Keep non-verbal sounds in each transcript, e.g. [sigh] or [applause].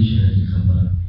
Isa ni.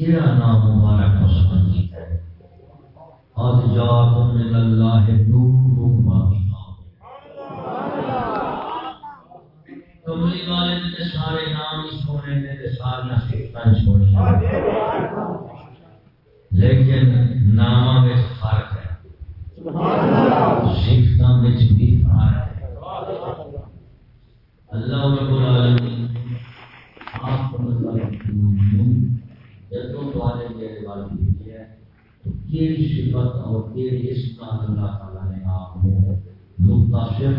کیڑا نام مبارک عثمان جی ہے۔ آج جاکم من اللہ نور و کملی سارے نام سونے سارے لیکن ناماں تیری شفت اور تیری تیرے کا اللہ تعالیٰ نے آپ کو متاثر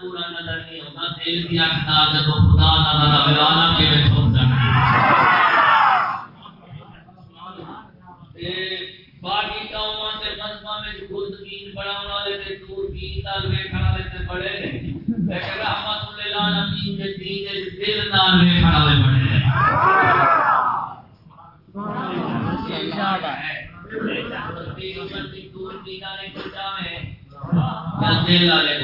پورا نظر نہیں ہوگا دل کی اکھ نہ جب خدا نہ بلانا کے တင်းလာတဲ့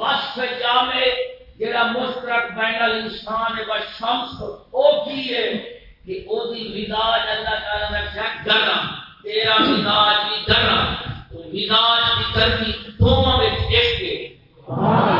وصف جامع جڑا مشترک بین الانسان و شمس او کی ہے کہ او دی مزاج اللہ تعالی نے کیا گرم تیرا مزاج بھی گرم تو مزاج بھی گرمی دونوں میں ایک ہے۔ سبحان اللہ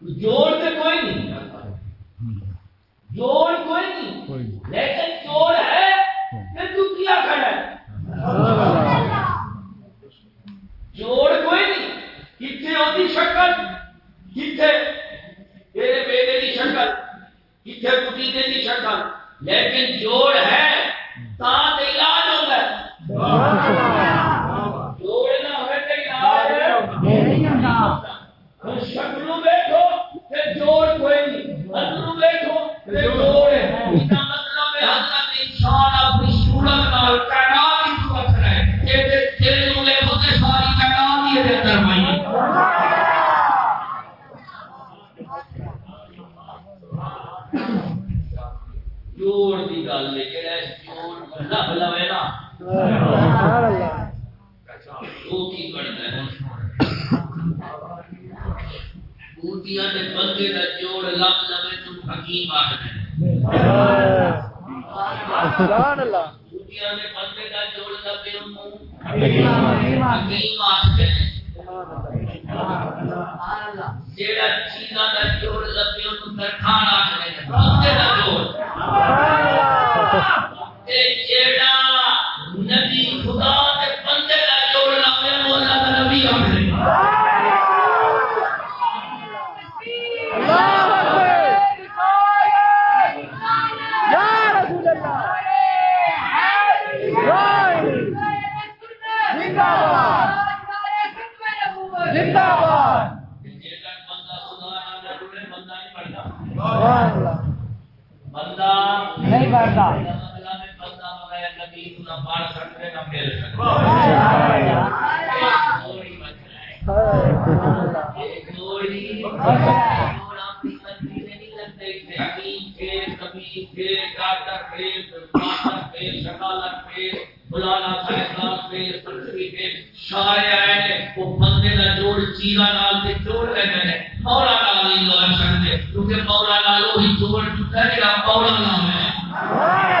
جوڑ سے کوئی نہیں جوڑ کوئی نہیں۔ لیکن چور ہے پھر تو کیا کھڑا ہے؟ جوڑ کوئی نہیں۔ کتنے شکل؟ کتنے تیرے بیٹے کی شکل۔ کتنے پتیجے کی شکل؟ لیکن جوڑ ہے تا علاج ہوگا ہے۔ گل ہے جوڑ لب چیزاں جوڑ لبے اونوں درخان آکھدے بندے دا جوڑ۔ چیلا چور ہے مولا لال چور چکا پولا نام ہے۔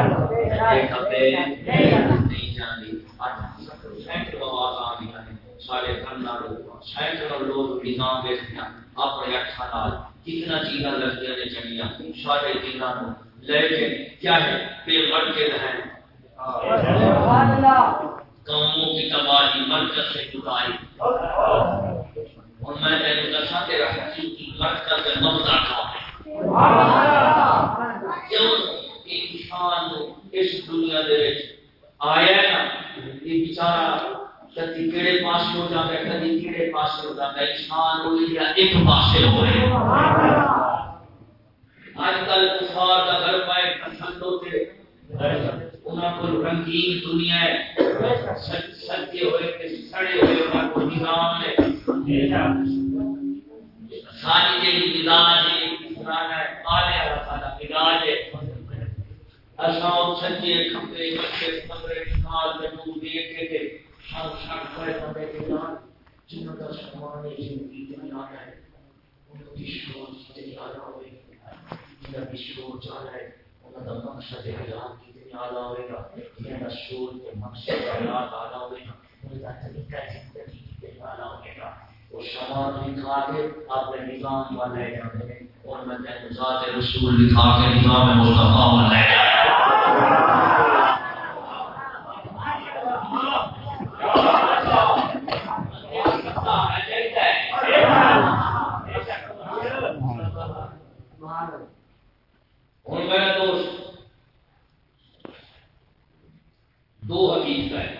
جانتے سچے نہیں جانتے سینکڑوں آواز ہیں سارے خاندان سینکڑوں لوگ نظام دیکھتے اپنے اکھا نال کتنا چیزاں لگتی ہیں چنگیاں سارے چیزاں لے کے کیا ہے بے مرکز ہیں قوموں کی تباہی مرکز سے جدائی اور میں تینوں دسا تیرا حقیقی مرکز سے مبدا تھا کیوں انسان اس دنیا دے وچ آیا نا، یہ بیچارہ کدی کہڑے پاسے ہو جاتا ہے کدی کہڑے پاسے ہو جاتا ہے، انسان وہ یا ایک پاسے ہو رہے آج کل کفار کا گھر پائے پسند ہوتے انہاں کو رنگین دنیا ہے۔ سچے ہوئے کہ سڑے ہوئے انہاں کو نظام ہے۔ ساری جیڑی مزاج ہے ہے مزاج ہے۔ اساں سچے کھمبے بچے کمرے نال میں دور دیکھے تھے ہر شخص بڑے بڑے کے نال جنہوں کا سامان ہے زندگی میں آنا ہے ان کی سوچ سے آنا ہوئے، جنہوں کی سوچ آنا ہے، انہوں کا مقصد حیات کتنی آلہ ہوئے گا انہوں کا سوچ کے مقصد حیات آلہ ہوئے گا، انہوں کا طریقہ زندگی کتنی آلہ ہوئے گا۔ وہ سامان کے اپنے نظام والے جاتے ہیں۔ اور میں ذات رسول کے نظام مصطفیٰ جاتے اور دوست، دو حقیقت ہے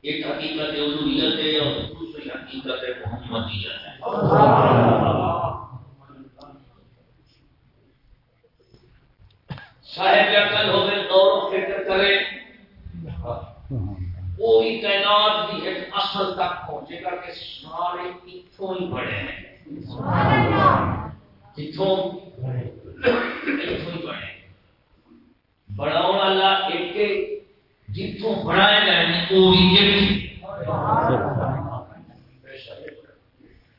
ایک حقیقت الوہیت ہے اور دوسری حقیقت ہے محمدیت ہے صاحب عقل ہوئے دور و فکر کرے وہی کائنات کی ایک اصل تک پہنچے گا کہ سارے اتوں ہی بڑے ہیں۔ اتوں اتوں ہی بڑے بڑاؤ والا ایک جتوں بڑھائے گئے وہ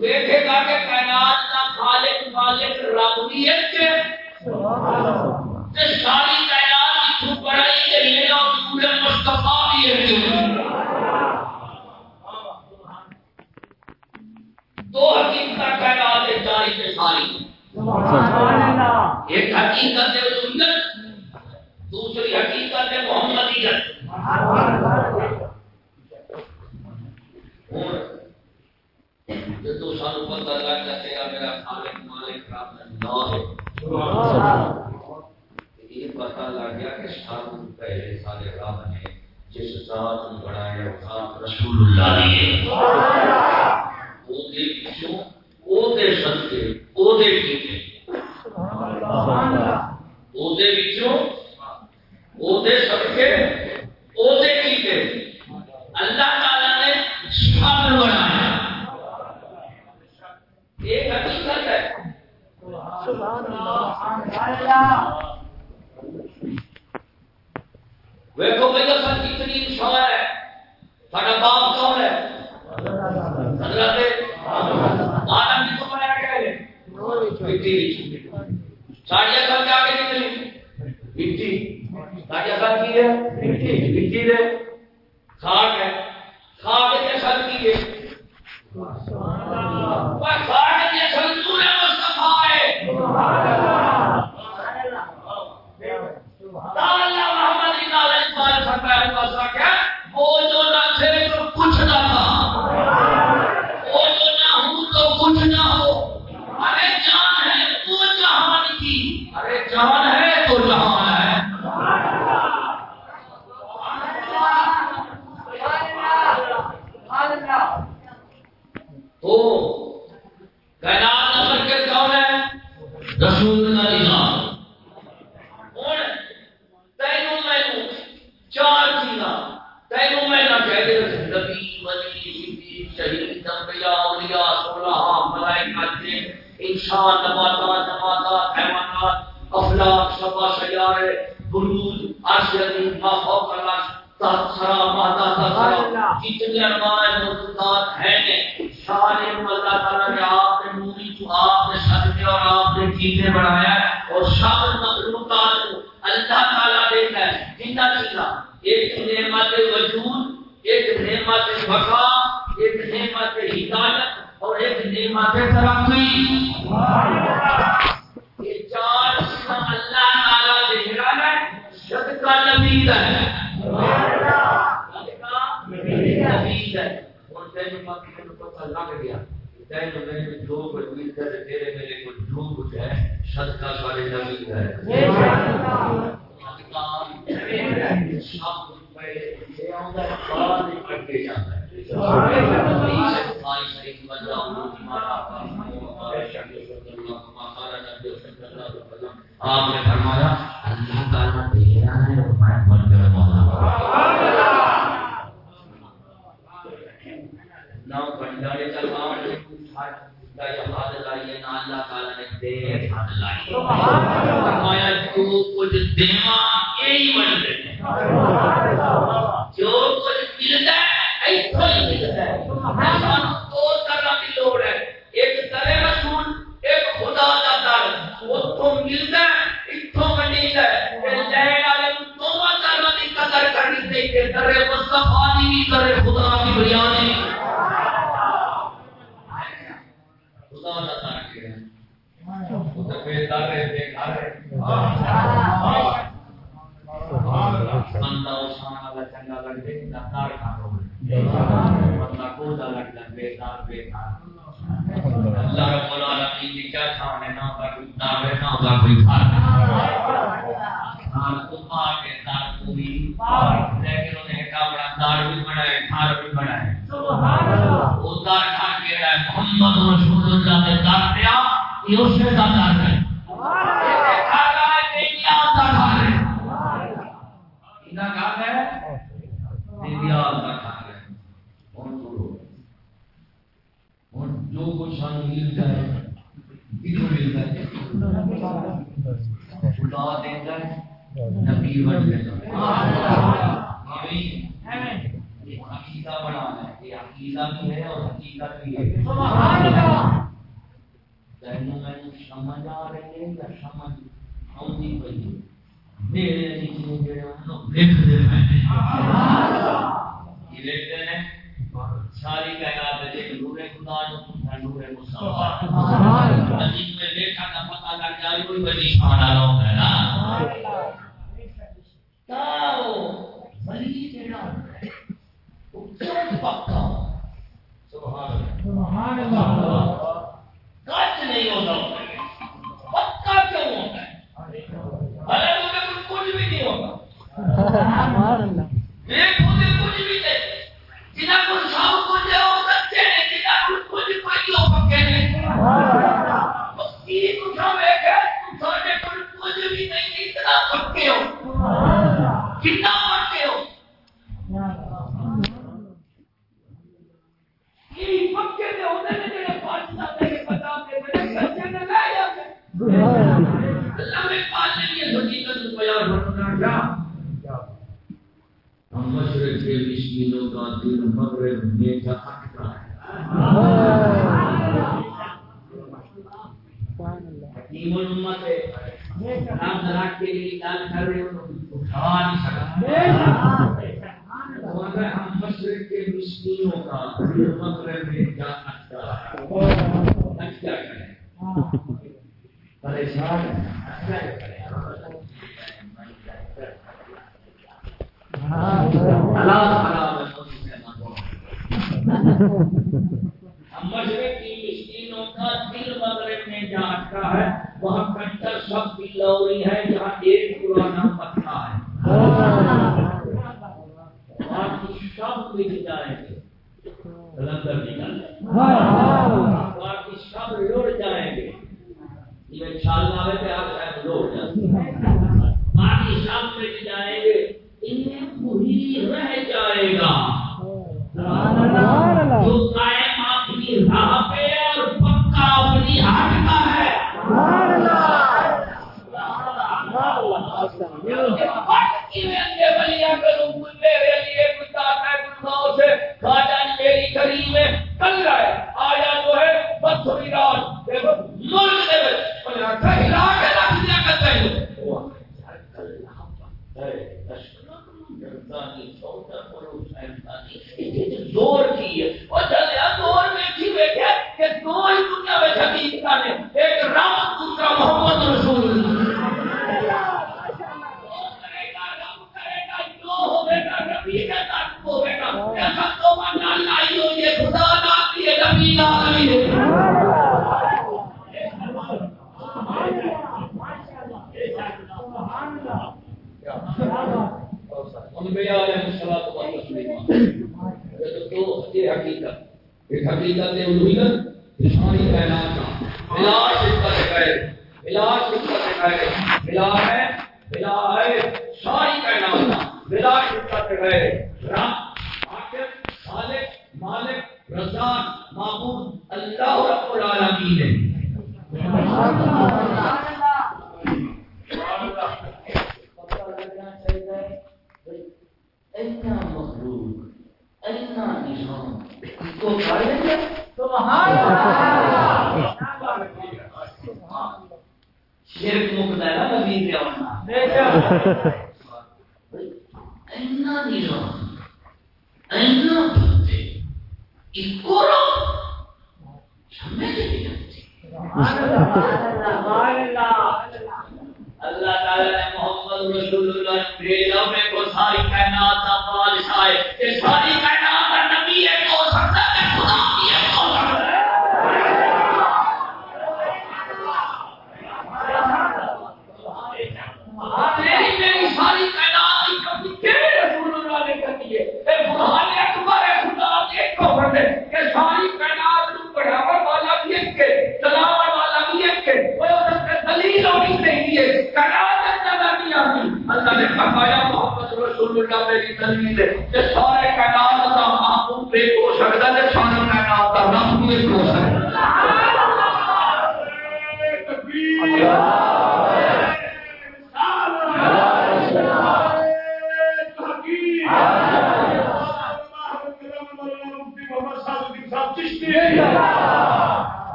دیکھے گا کہ کائنات کا خالق مالک رب بھی ہے کہ ساری کائنات کی بڑائی کے لیے اور پورے مصطفیٰ بھی ہے دو حقیقت کائنات ہے ساری۔ ایک حقیقت ہے سنت دوسری حقیقت ہے محمدیت۔ تو سانو پتہ لگ جاتے گا میرا خالق مالک رب اللہ ہے۔ یہ پتہ لگ گیا کہ سب پہلے سارے رب نے جس ذات کو بڑھایا وہ ذات رسول اللہ ہے۔ وہ دے وچوں او دے صدقے او دے کیتے سال عطا کیا وہ تو بے دار ہے بے گھر ہے سبحان اللہ سبحان اللہ بندہ اس حال چنگا لگ دے بندہ کو دا لگ دا بے دار بے گھر اللہ رب العالمین کی کیا شان ہے؟ نہ تا کوئی دار ہے نہ تا کوئی گھر não dá. Tá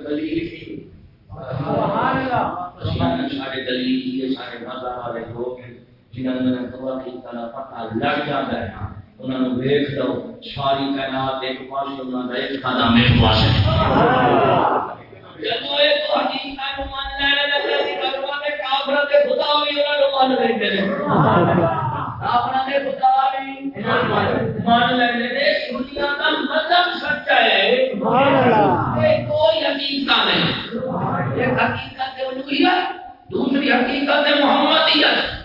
دلیل کی سبحان اللہ۔ سارے دلیل یہ سارے مذہب والے لوگ ہیں جنہوں نے توحید کا پتہ لگ جاتا ہے نا انہوں نے دیکھ لو ساری کائنات ایک پاس انہوں نے ایک قدم ایک پاس جب وہ ایک حقیقت کو مان لے لے کہ کروا کے کافر کے خدا بھی انہوں نے مان لے ہیں کافر کے خدا بھی مان لیتے ہیں دنیا کا مذہب سچا ہے۔ سبحان اللہ۔ یہ کوئی حقیقت نہیں۔ ایک حقیقت الوہیت دوسری حقیقت محمدیت۔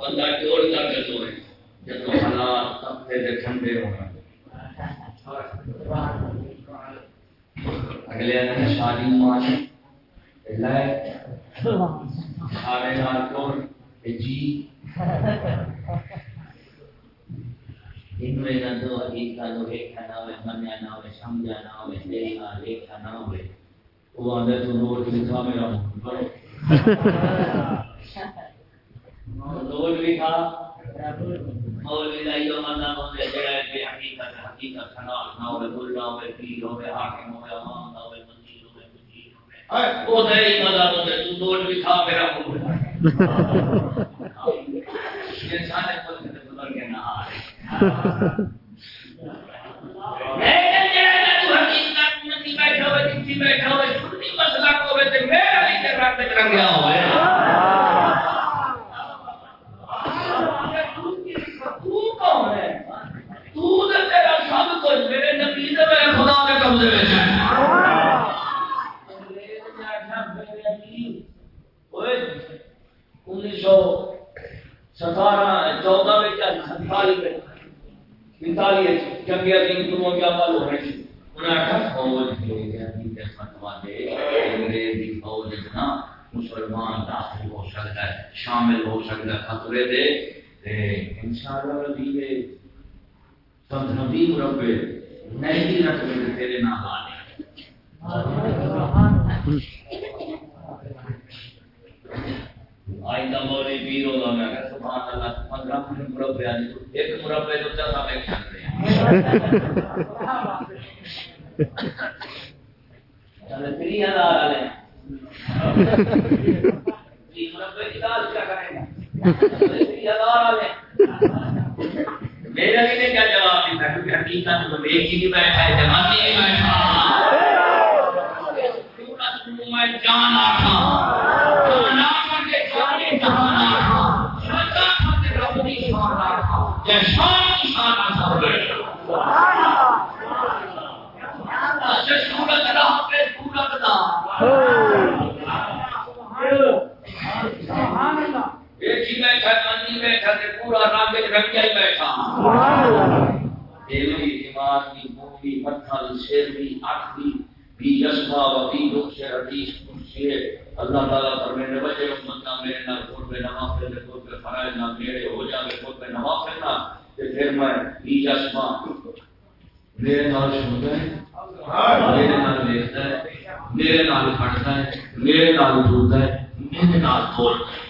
بندہ جوڑ کر کے سوئے جب حالات تپتے تھے ٹھنڈے ہونا۔ اگلے دن شادی مانے لائے سارے نال کون؟ جی۔ ان میں نہ دو حقیقت نو دیکھا نہ ہوئے منیا نہ ہوئے سمجھا نہ ہوئے دیکھا دیکھا نہ ہوئے۔ وہ اندر تو نوٹ لکھا میرا پڑھو نوٹ لکھا مولوی دا یہ مطلب ہوتا جڑا کہ حقیقت حقیقت کھنا نہ ہوئے ملا ہوئے پیر ہوئے حاکم ہوئے امام ہوئے منزل ہوئے مجید ہوئے وہ دے ہی مطلب ہوتا ہے تو نوٹ لکھا میرا پڑھو انسان کو بدل کے نہ آئے لیکن جڑا نہ تو حقیقت نہیں بیٹھا ہوئے جتنی بیٹھا ہوئے سنی مسئلہ کو ہوئے تے میرا نہیں تے رب تے رنگیا ہوئے تو کون ہے تو تیرا سب کچھ میرے نبی میرے خدا دے قبضے وچ ہے۔ انیس سو ستارہ، چودہ سنتالی پینتالی کیا بال ہو رہی فوج کے دے۔ فوج اتنا مسلمان داخل ہو سکتا ہے، شامل ہو سکتا ہے، خطرے دے۔ تے انشاءاللہ رضی دے سب نبی مربے نہیں رکھ دے تیرے نام آنے آئندہ مولی پیر ہوگا میں کہا سبحان اللہ، پندرہ منٹ مربع آدھی ایک مربع تو چل میں چل رہے چلے تری ہزار والے تین مربع کی دال کیا کریں؟ گے تری ہزار والے میرا بھی نے کیا جواب دیتا کیونکہ حقیقت تو دیکھ ہی نہیں بیٹھا ہے ہی نہیں بیٹھا۔ میں جان آٹھا جان آٹھا کے جانے جہان آٹھا شجا خط رب دی شان آٹھا جے شان کی شان آٹھا ہوئے سورت راہ پہ سورت دا سبحان اللہ بیٹھی بیٹھا منی بیٹھا تے پورا رنگ رنگیا ہی بیٹھا۔ دل بھی دماغ بھی منہ بھی متھل سر بھی اکھ بھی بھی جذبہ و بھی دکھ سے حدیث کچھ سے اللہ تعالیٰ فرمینے وجہ امتنا میرے نال نوافل فرائض میرے ہو جاوے قرب نوافل نال تے پھر میں بھی جذبہ میرے نال سنتا ہے میرے نال دیکھتا ہے میرے نال پڑھتا ہے میرے نال دھوتا ہے میرے نال بولتا ہے۔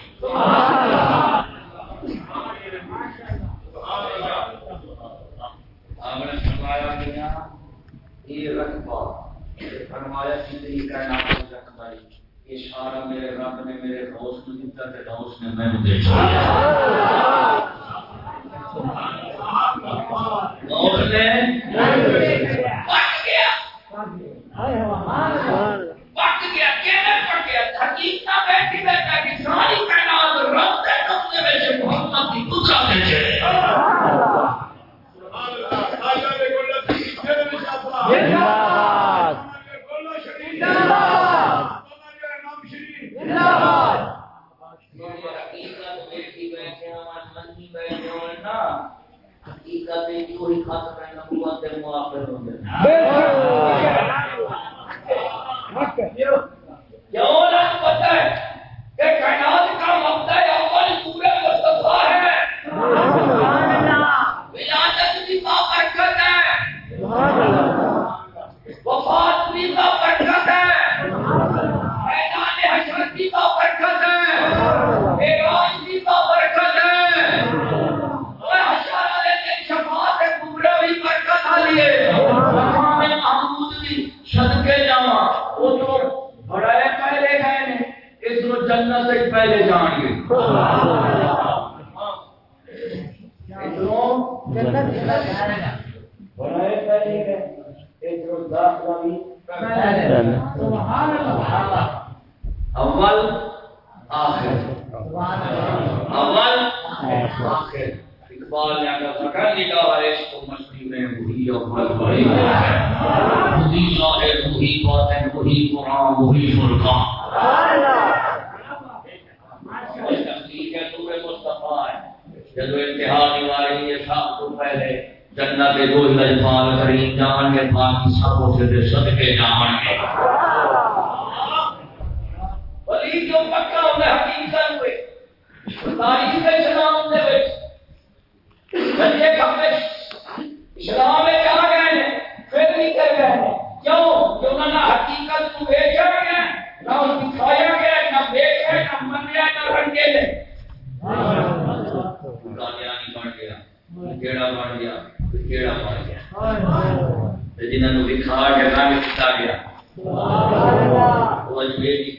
گیا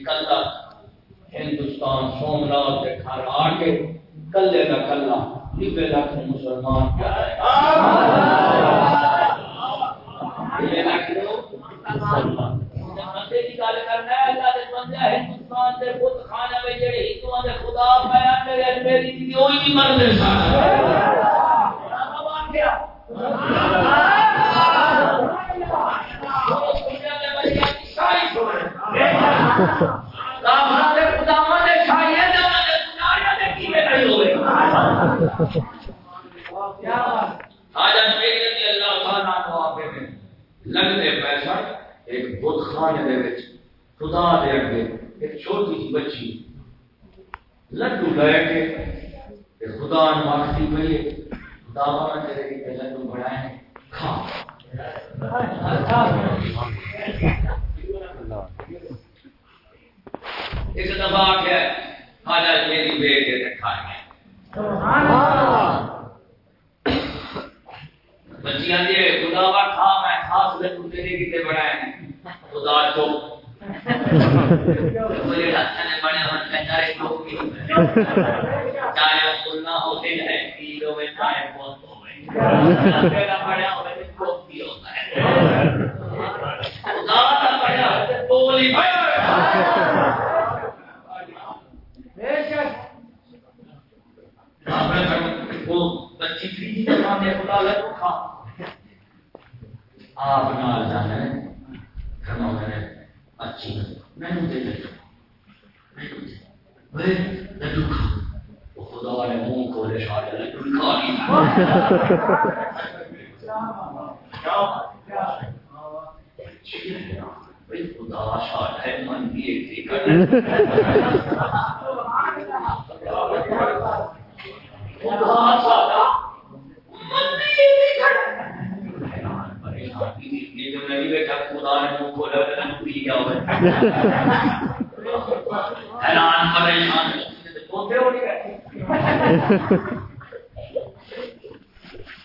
کلا ہندوستان سومنات کے گھر آ کے کلے کا کلا نبے لاکھ مسلمان کیا ہے۔ ہندوستان کے بت خانے میں جڑے ہندوؤں کے خدا پایا میرے وہی مرتے لگتے پیسہ ایک بت خانے خدا دے اگے ایک چھوٹی سی بچی لڈو لے کے خدا مانگتی پی خدا والا تیرے کے لڈو بڑھائے کھا ایک دفعہ کیا خاجا میری بے کے کھائے بچیاں دے خدا وا کھا میں خاص دے لڈو تیرے کتے بڑھائے ہیں۔ خدا چوک مجھے راستے میں بڑے ہم کنجارے لوگ کی چاہے سننا ہوتے ہیں کیلو میں چاہے بہت ہو۔ گئے میرا بڑا ہوئے تو بھی ہوتا ہے۔ خدا کا بڑا ہوتا تو بولی وہ بچی تھی جی جب نے خدا لگو کھا۔ آپ نال جانا ہے کھانا میں اچھی میں دے دے لڈو کھا۔ خدا نے منہ کھولے سارے لڈو کھا لی خدا شاد ہے، من بھی ایک [laughs] حیران پریشان پوتے ہو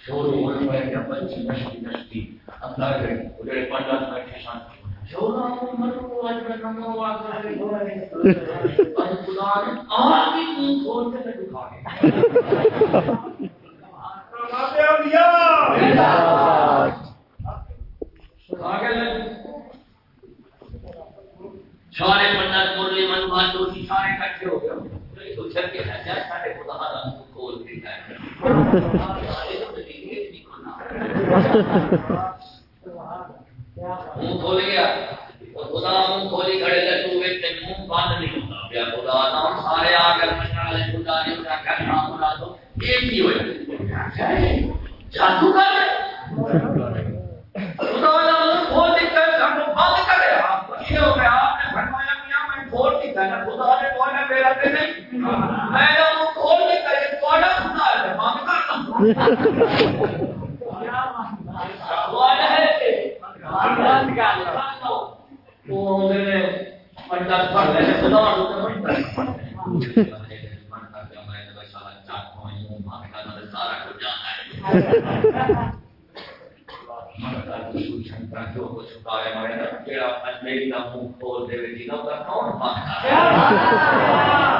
شروع بچی نشتی نشتی اللہ کے اجڑے پنڈت بیٹھے شان شورا عمر سارے پنڈت مرلی منوان دوشی سارے کٹھے ہو گئے تو چھت ہے سارے خدا دا منہ کھول کے جائے منہ کھول گیا اور خدا منہ کھولی کھڑے لٹو ہوئے تے منہ بند نہیں ہوتا۔ بیا خدا نام سارے آ کر منڈا لے خدا نے اٹھا کر نام بنا دو یہ کی ہوئے۔ جادو کر خدا نے منہ کھول دی کر، ہم بند کرے آپ یہ ہو گیا آپ نے فرمایا میاں میں کھول دی کر، خدا نے کوئی نہ میرا تے نہیں۔ میں نے منہ کھول دی کر کوئی نہ خدا ہے بند کر دو ہے [laughs] [laughs] [laughs] سارا سوئی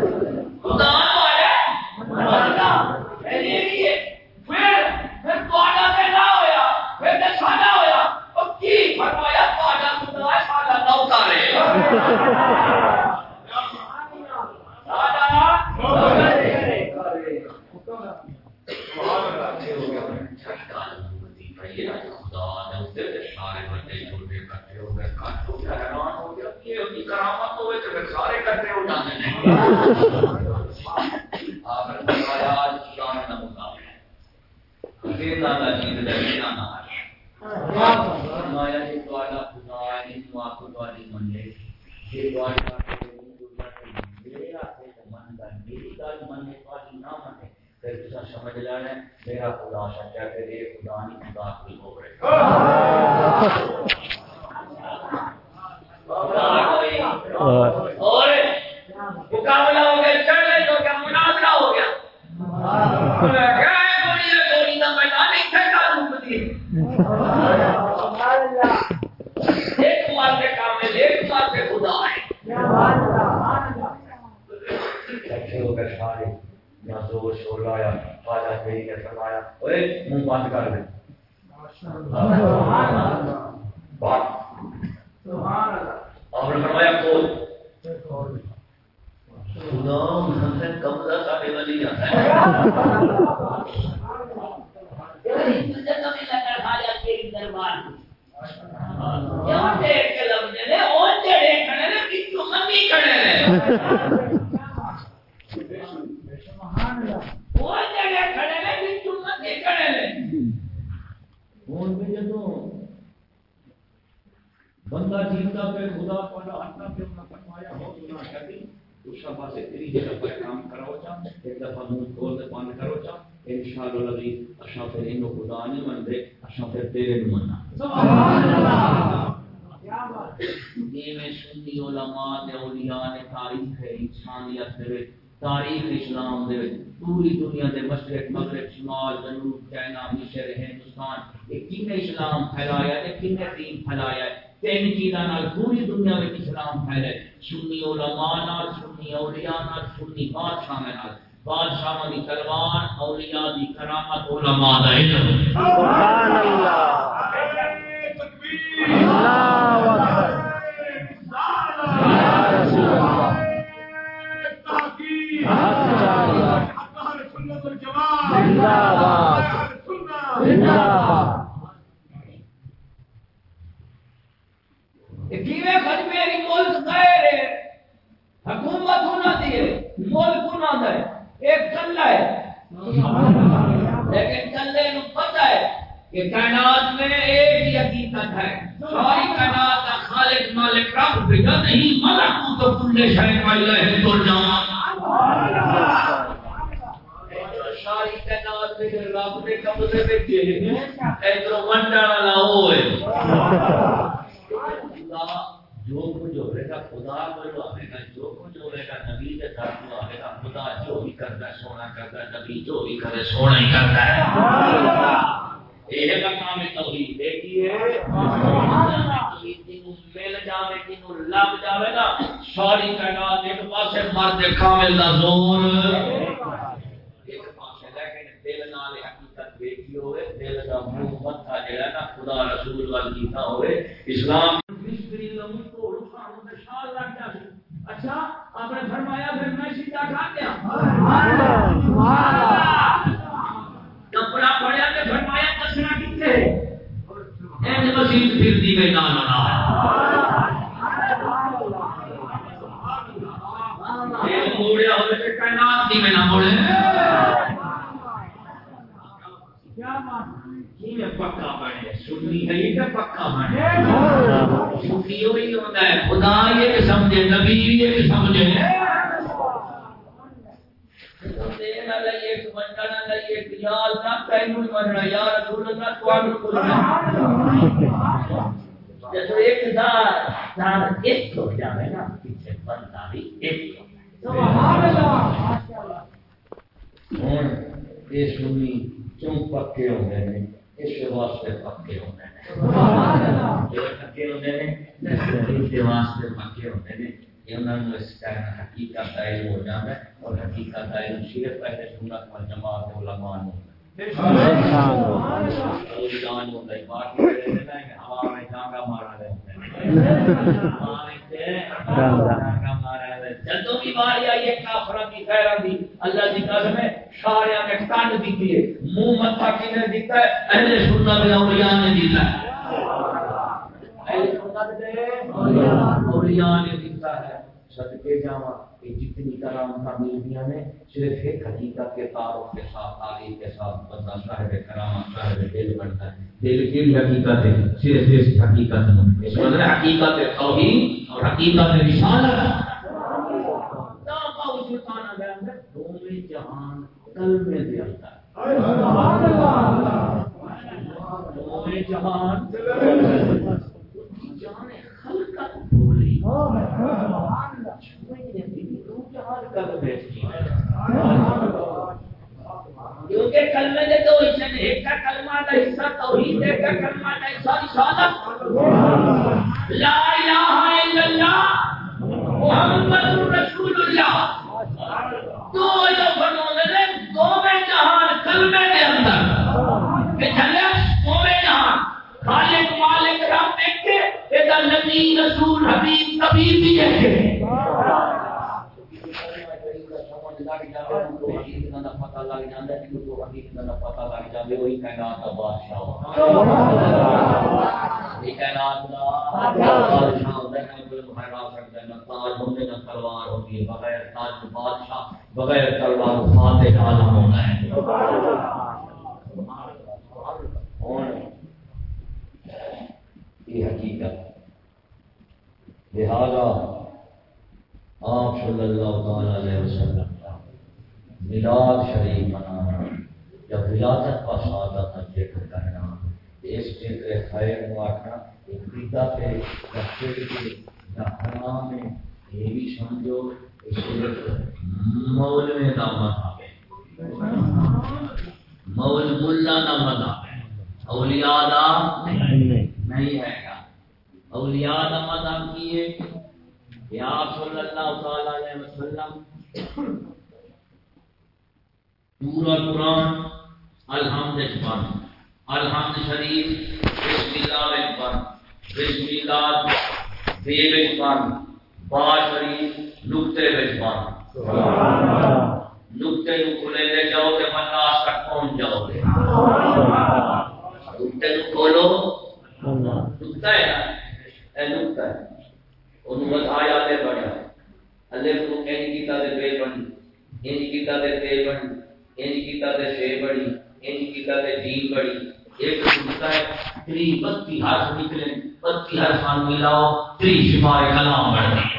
لیکن کلے نو پتہ ہے کہ کائنات میں ایک ہی حقیقت ہے۔ ساری کائنات کا خالق مالک رب بجا نہیں، ملکوت کل شے کا الہ ترجمان ساری کائنات میں رب نے قبضے میں ہے ادھر ونڈا والا ہوئے۔ خدا جو کچھ ہوئے گا، خدا بولو آئے گا، جو کچھ ہوئے گا، نبی کے ساتھ میں آئے گا خدا جو بھی کرتا ہے، سونا کرتا ہے نبی جو بھی کرے، سونا ہی کرتا ہے۔ یہ مقام توحید۔ دیکھیے۔ مل جاوے کنو لب جاوے نا۔ ساری کائنات ایک پاسے مرد کامل دا زور۔ ایک پاسے لیکن دل نال حقیقت دیکھی ہوئے، دل دا منہ متھا جڑا نا، خدا رسول وال کیتا ہوئے۔ اسلام اچھا آپ نے فرمایا پھر میں سیدھا کھا گیا۔ کپڑا پڑیا تو فرمایا کسنا کتنے؟ ایسے مسیح پھر دی گئی نہ موڑیا ہوئے کائنات کی میں نہ موڑے۔ پکا بنے سنی ہے یہ پکا بنے سنی وہی ہوتا ہے خدا یہ بھی سمجھے نبی یہ بھی سمجھے ایک ہو جائے نا پیچھے بنتا بھی ایک ہوں یہ سنی کیوں پکے ہوتے ہیں اس واسطے پکے ہوتے ہیں پکے واسطے پکے ہوتے ہیں کہ انہوں نے اس کا حقیقت کا علم ہو جاتا ہے اور حقیقت کا علم صرف پہلے سنت و جماعت علماء نے [laughs] میں ڈانگا مارا میں سے ڈانگا مارا رہے جدوں کی باری آئی ہے کافرہ کی خیرہ دی، اللہ کی قسم ہے شارعہ میں کان دیتی ہے۔ منہ متھا کی نے دیتا ہے؟ اہل سنت میں اولیاء نے دیتا ہے۔ اہل سنت میں اولیاء نے دیتا ہے۔ صدقے جاواں کہ جتنی کرامت ملتی ہیں صرف ایک حقیقت کے تعارف کے ساتھ تعریف کے ساتھ بندہ صاحب کرامت صاحب دل بنتا ہے۔ دل کی بھی حقیقت ہے؟ صرف اس حقیقت اس مطلب حقیقت توحید اور حقیقت رسالت۔ دونوں جہان کلمے اندر دونوں جہان جہان خلقت بولی کیونکہ کلمے دے دو حصے نے ایک کا کلمہ کا حصہ توحید ایک کا کلمہ کا حصہ رسالت لا الہ الا اللہ۔ محمد رسول اللہ۔ دو جو فرمانے نے دو میں جہان کلمے دے اندر۔ کہ چلے دو میں جہان۔ خالق، مالک، رب ایک کے ادا نبی، رسول، حبیب کبھی بھی ایک کے۔ پتا لگ جاتا ہے تو حقیقت کا پتا لگ جاتا وہی کائنات کا بادشاہ یہ کائنات کا بادشاہ ہوتا ہے نہ کوئی بہرا سکتا ہے نہ تاج ہوتے نہ تلوار ہوتی ہے بغیر تاج بادشاہ بغیر تلوار فاتح عالم ہوتا ہے اور یہ حقیقت لہذا آپ صلی اللہ تعالی علیہ وسلم کا میلاد شریف منانا یا ولادت کا سعادت کا ذکر کرنا۔ اس ذکر خیر کو آخنا ایک بدعت ہے یا شرک ہے یا حرام ہے یہ بھی سمجھو کہ صرف مولوی کا مذہب ہے۔ مول ملا کا مذہب ہے۔ اولیاء کا نہیں ہے گا۔ اولیاء کا مذہب کی ہے؟ کہ آپ صلی اللہ تعالی علیہ وسلم۔ پورا قرآن الحمد پڑھ الحمد شریف، بسم اللہ پڑھ بسم اللہ دے پڑھ با شریف نقطے پڑھ نقطے کو کھلے لے جاؤ گے مناس تک پہنچ جاؤ۔ گے نقطے کو کھولو نقطہ ہے نا؟ اے نقطہ ہے انہوں بس آیا دے بڑھا اللہ کو این کی تا دے بے بن این کی تا دے تے بن یعنی این کیتا تے سے بڑی یعنی این کیتا تے جیم بڑی۔ ایک سنتا ہے، تری بتی حرف نکلے، بتی حرفان ملاؤ، تری شفاء کلام بڑھ گئی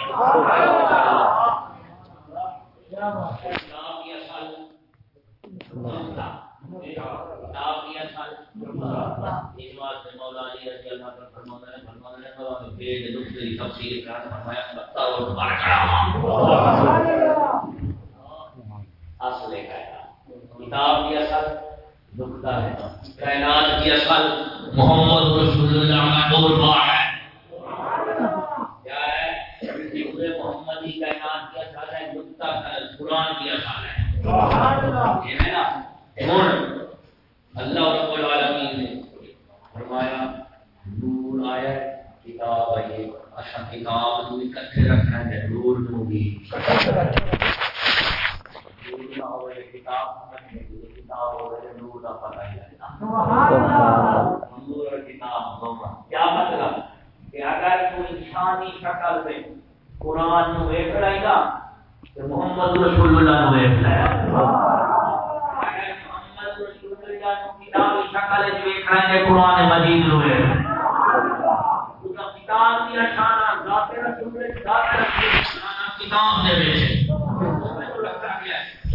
اصل ہے کتاب کی اصل دکھتا ہے۔ کائنات کی اصل محمد رسول اللہ کا نور باہ ہے۔ کیا ہے؟ ذکر محمد کی کائنات کی اصل ہے، دکھتا ہے، قرآن کی اصل ہے۔ یہ ہے نا؟ ہن اللہ رب العالمین نے فرمایا، نور آیا کتاب آئی اچھا کتاب کو اکٹھے رکھنا ہے، نور نو بھی۔ کیا مطلب کہ اگر کوئی انسانی شکل میں قرآن نو دیکھ رہے گا تو محمد رسول اللہ نو دیکھ رہے اگر محمد رسول اللہ نو کتابی شکل وچ دیکھ رہے ہیں قرآن مجید نو دیکھ رہے ہیں اس کتاب کی نشانہ ذات رسول ذات رسول کتاب دے وچ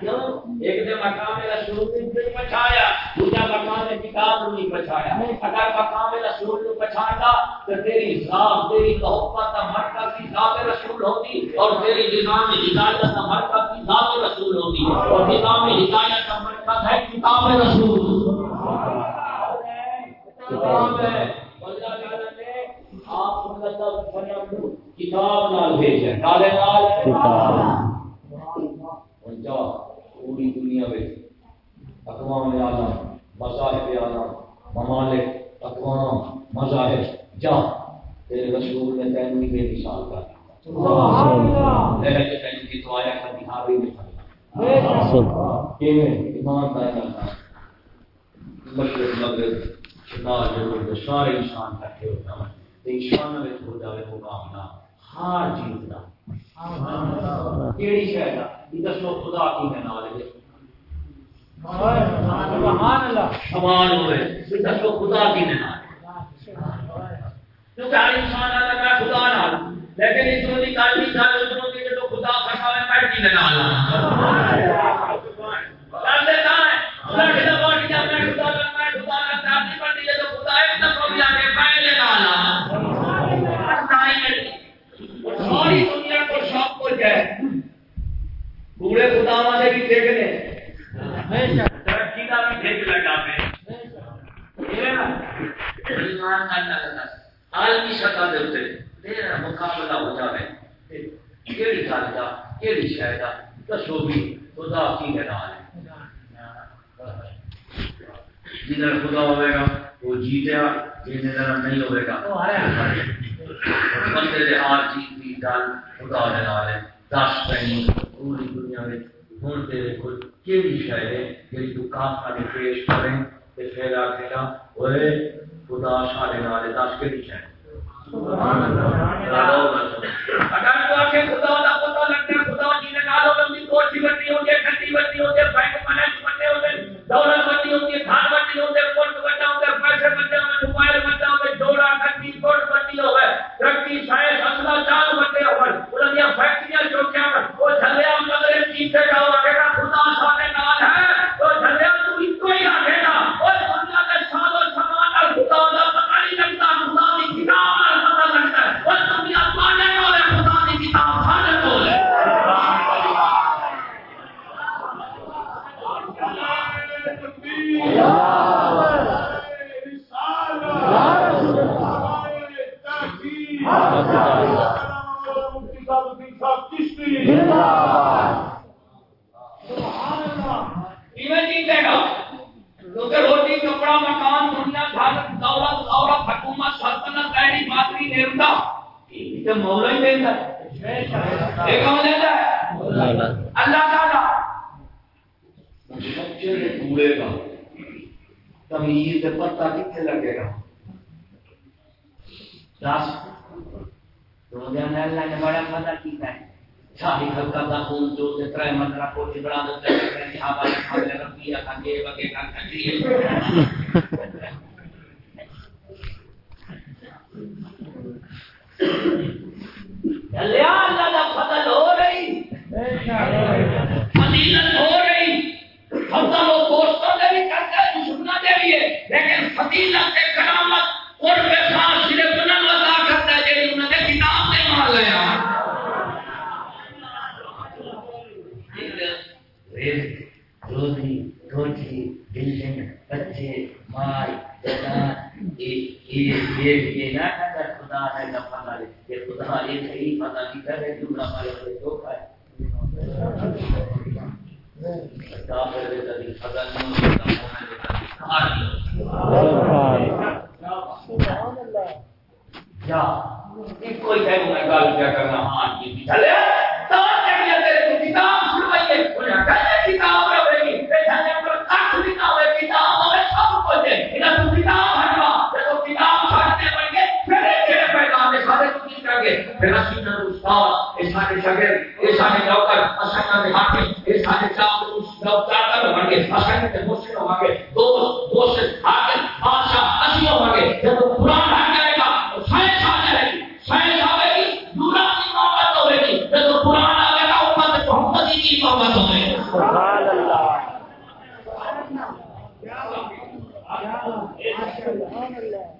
ایک دے مقام رسول نے پچھایا دوسرا مقام کتاب نہیں پچھایا اگر مقام رسول نے پچھاتا تو تیری ذات، تیری محبت کا مرکز کی ذات رسول ہوتی، اور تیری نظام ہدایت کا مرکز کی ذات رسول ہوتی، اور نظام ہدایت کا مرکز ہے کتاب رسول۔ کتاب ہے۔ مطلب کتاب نال بھیجے کالے نال کتاب جا پوری دنیا میں اقوام عالم مذاہب عالم ممالک اقوام مذاہب جا تیرے رسول نے تینوں بے مثال کر سارے انسان کٹھے ہوتا ہے انسان میں ہو جائے مقابلہ ہار چیز کا کیڑی شے دا یہ دسو خدا کی ہے نال دے سبحان اللہ۔ سبحان ہوئے دسو خدا کی ہے نال تو ہر انسان اللہ کا خدا نال لیکن اس کو دی کال اس کو دی جو خدا پھساوے ہے نال کی خدا نال دسو بھی خدا کی ہے جدھر خدا ہوئے گا وہ جیتیا جدھر نہیں ہوئے گا۔ بندے دے ہار جیت گل خدا دے نال ہے۔ دس پینی پوری دنیا تیرے کیڑی شے ہے جڑی تو نے پیش تے پھر آکھے گا اوئے خدا سارے نال دس کیڑی شے اگر تو آکھے خدا دا پتہ لگتا خدا جی نے نال لمبی کوٹھی بنی ہوندی ہے کھٹی بنی ہوندی ہے بینک فائنانس بنے ہوندے دولت بنی ہوندی ہے دھان بنی ہوندی ہے ملک بنا ہوندے پیسے بنے ہوندے موبائل بنا ہوندے جوڑا کھٹی کوڑ بنی ہوے ترقی سائنس اصلا چال بنے ہوے انہاں دی فیکٹریاں چوکیاں وہ جھلیا مگر چیتے جاؤ آگے گا خدا سارے نال ہے تو جھلیا تو ایک ہی آگے۔ ایڈی یہ تو مولا ہی دیتا ہے یہ کون دیتا ہے اللہ تعالیٰ۔ سچے نے پورے گا تمیز سے پتہ کتنے لگے گا؟ دس۔ تو جانا اللہ نے بڑا فضل کیتا ہے۔ شاہی خلقہ دا خون جو سے ترے مندرہ کوٹی بڑا دے تے صحابہ نے کھانے رکھی ہے کھانے وگے کا کھٹی اللہ اللہ دا فضل ہو رہی۔ فضیلت ہو رہی۔ ہم تو دوستوں نے بھی کرتے ہیں دشمنوں نے بھی لیکن فضیلت کے کرامت قرب خاص صرف انہوں نے عطا کرتا ہے جی انہوں نے کتاب سے مان لیا۔ روزی، روٹی بلڈنگ بچے مال جنات یہ یہ یہ نہ خدا ہے نہ پتا یہ خدا یہ صحیح پتا نہیں کرے جو نہ ہمارے بڑے دھوکا ہے کافر دے دی۔ فضل نہ ہوتا یا کوئی ہے میں گل کیا کرنا؟ ہاں جی چلے۔ تو کہیا تیرے کو، کتاب سنوائیے۔ انہاں کہا کتاب رہے گی۔ تے جانے پر کٹ بھی نہ ہوے کتاب ہوے سب کچھ ہے انہاں کو کتاب ہٹوا کے پھر اسی نہ استاد اے سارے شاگرد اے سارے نوکر اساں نہ حاکم اے سارے چاہو اس نوکر بن کے اساں تے مرشد ہو گئے دوست دوست حاکم بادشاہ اسی ہو گئے جب قرآن حق کرے گا سائنس آ جائے گی سائنس آئے گی نورانی کی محبت ہوے گی جب قرآن آئے گا امت محمد کی محبت ہوے گی سبحان اللہ سبحان اللہ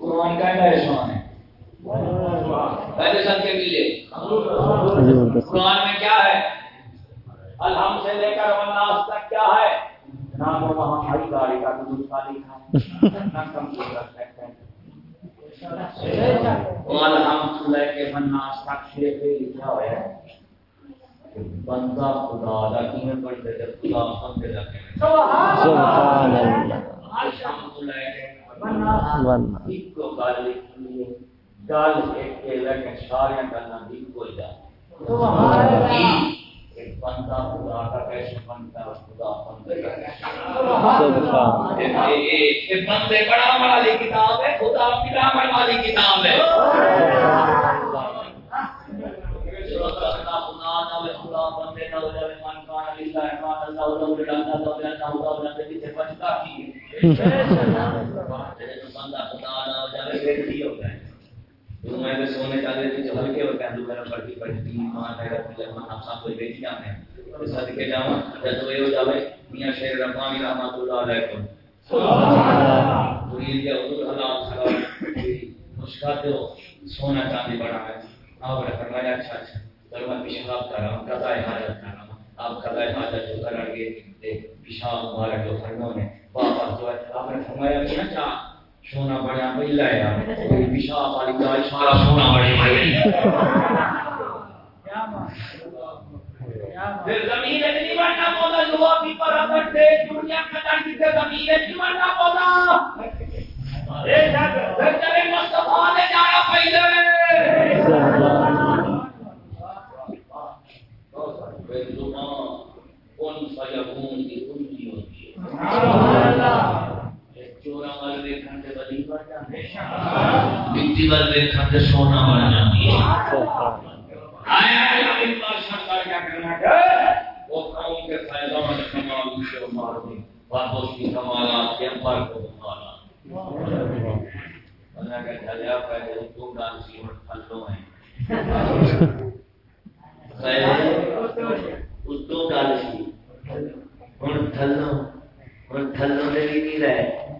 قرآن کا ہے سبحان پہلے سن کے ملے قرآن میں کیا ہے؟ الحمد سے لے کر الناس تک کیا ہے؟ نہ تو وہاں ہری گاڑی کا ہندوستانی کا نہ کمپیوٹر الحمد لے کے الناس لکھا ہوا بندہ گل ایک ہے لیکن سارے گلاں بھی کوئی جا سبحان اللہ۔ ایک بندہ خدا کا کیسے بنتا ہے خدا بندے کا سبحان اللہ۔ یہ بندے بڑا والی کتاب ہے خدا پیرامن والی کتاب ہے۔ بندہ خدا نہ ہو جائے میں سونے چاہتے تھے جو ہلکے ہوتے ہیں دو گھر پڑھتی پڑھتی ماں ہے رب الرحمن آپ صاحب کو بیٹی جانے ہیں۔ اس حد کے جاواں جس ہوئے ہو جاوے میاں شیر رحمانی رحمت اللہ علیہ کو۔ مرید یا حضور اللہ صلی اللہ علیہ وسلم مشکات ہو سونا چاہتے بڑھا ہے آپ نے فرمایا اچھا اچھا پر میں پیشاب کر رہا ہوں قضاء حاجت کر رہا ہوں آپ قضاء حاجت جو کر رہے ہیں پیشاب مبارک جو فرمو نے واپس جو ہے آپ نے فرمایا اچھا اچھا سونا بڑا پہلا ہے۔ پیشاب والی گائے سارا سونا بڑے بڑے پھر زمین اتنی بڑھنا پودا لوہا بھی پر اگر سے دنیا کا ڈانٹی سے زمین اتنی بڑھنا پودا جگ پھر چلے مصطفیٰ نے جایا پہلے۔ پھر زبان کن فیقون کی کنجی ہوتی ہے چورا وال ویکھن تے ولی بن جاندے مٹی وال ویکھن تے سونا بن جاندی ہے آیا ہے ایک بادشاہ کا کیا کرنا ہے وہ قوم کے فیضان کمال سے مار دی بادوش کی کمالات کے انبار کو بخانا اللہ کا چلیا پہلے تو گان سی اور پھلوں ہیں پہلے اس دو گال سی ہن تھلوں ہن تھلوں دے نہیں رہے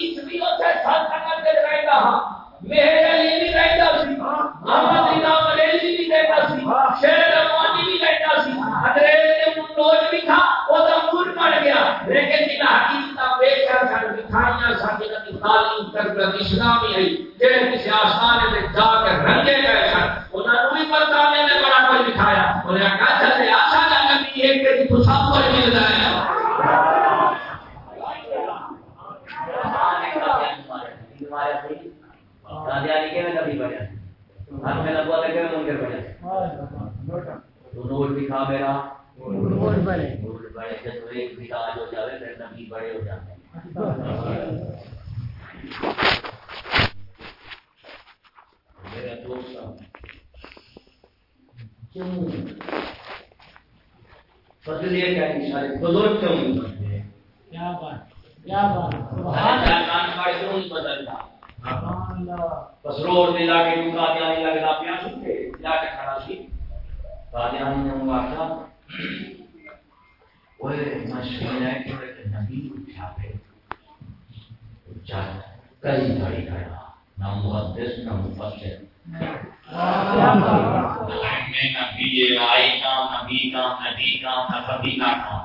حدیث بھی اسے ساتھ ساتھ کے رہے گا میرے علی بھی رہے سی احمد امام علی بھی رہے سی شیر روانی بھی رہے سی انگریز نے منڈوج بھی تھا وہ تو مر مر گیا لیکن جنہا حقیقت بے کر کر دکھائیاں ساتھ کی تعلیم تک اسلامی ہے جنہیں کسی آسان میں جا کر رنگے گئے سن، انہوں نے بھی پرتانے نے بڑا کچھ دکھایا انہوں نے کہا چلے آسا جانا بھی ایک کہ جی تو سب کو مل جائے قادیانی کے میں نبی بنیا ہم میں نبوت کے میں منکر بنیا تو نور دکھا میرا۔ نور بڑے نور بڑے جب ایک بھی آج ہو جاوے پھر نبی بڑے ہو جاتے ہیں۔ میرا دوست کیوں فضل یہ کیا کہ سارے بزرگ کیوں نہیں بنتے کیا بات کیا بات۔ سبحان اللہ کان کیوں نہیں بدلتا بس روز دے لا کے تو قادیانی لگنا پیا سکتے لا کے کھڑا سی۔ قادیانی نے وہ آخا اوے میں سنیا ہے کہ نبی اٹھا پہ چل کئی گھڑی کھڑا۔ نہ محدث نہ مفسر۔ میں نبی یہ آئی کام نبی کام نبی کام نہ کبھی نہ کام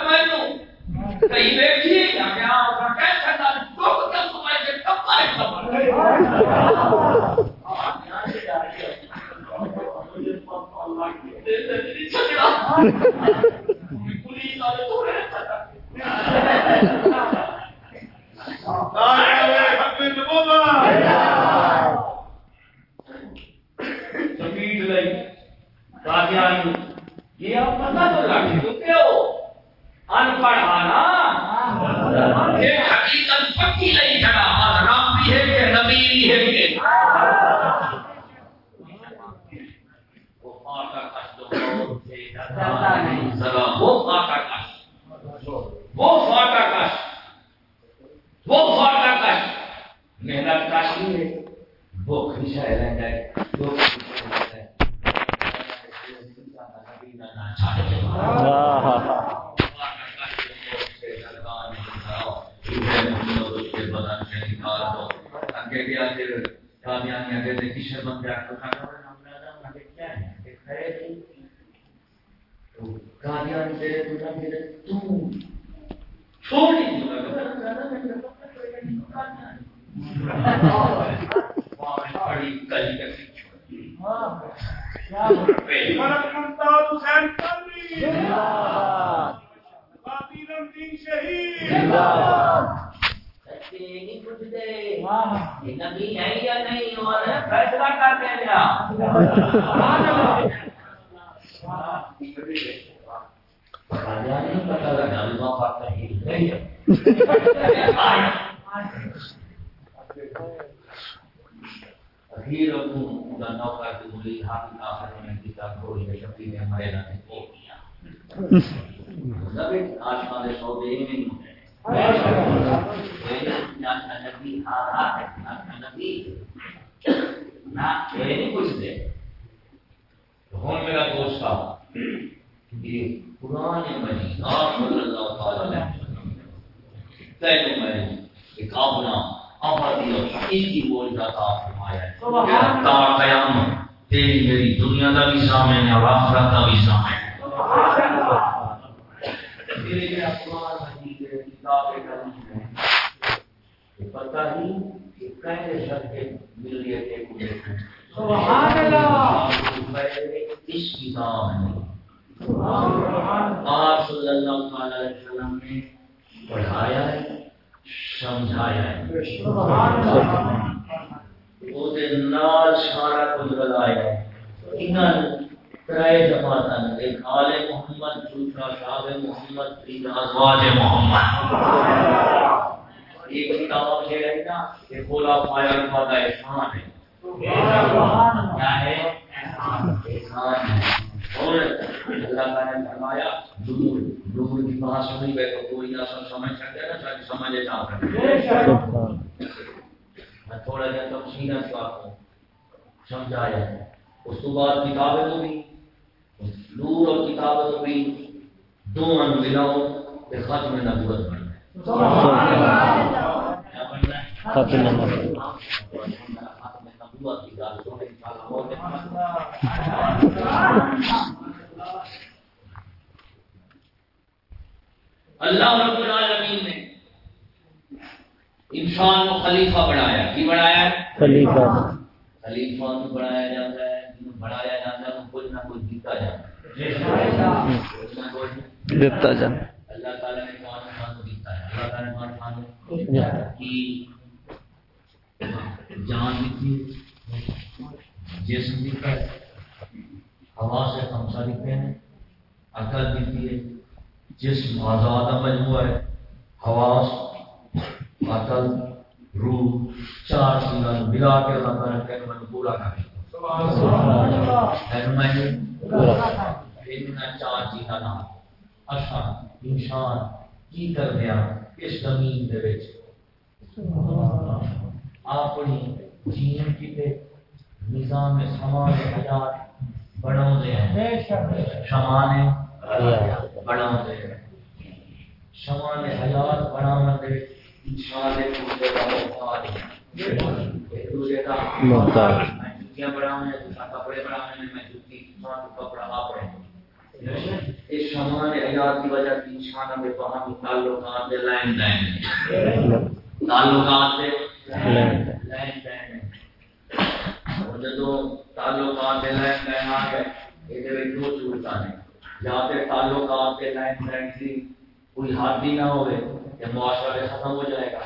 رہا ہے ختم نبوت ختم نبوت کی گل تو انشاءاللہ بہت اللہ رب العالمین نے انسان کو خلیفہ بنایا۔ کی بنایا ہے؟ خلیفہ۔ خلیفہ بنایا جاتا ہے بنایا جاتا ہے۔ کچھ نہ کچھ دیتا جاتا ہے کچھ نہ کچھ دیتا اللہ تعالیٰ نے کون انسان کو دیتا ہے؟ اللہ تعالیٰ نے کون کو کی جان دیتی ہے جسم دیتا ہے ہوا سے خمسہ دیتے ہیں عقل دیتی ہے جسم آزاد مجموعہ ہے حواس عقل روح چار چیزوں ملا کے اللہ تعالیٰ نے پورا کر انسان کی کر دیا اس زمین اپنی جین کی نظام سماج حیات بڑھاؤ شمان بڑھاؤ شمان حیات بڑھاؤ انسان ایک دوسرے کا محتاج بڑھاؤں میں دوسرا کپڑے بڑھاؤں میں میں جوتی کپڑا آپ اس شمان حیات کی وجہ سے انسان باہمی تعلقات دے لائن دین تعلقات لین دین۔ اور جدو تعلقات دے لائن دین آ گئے یہ دے دو یا تعلقات دین کی کوئی حد ہی نہ ہوئے یہ معاشرہ ختم ہو جائے گا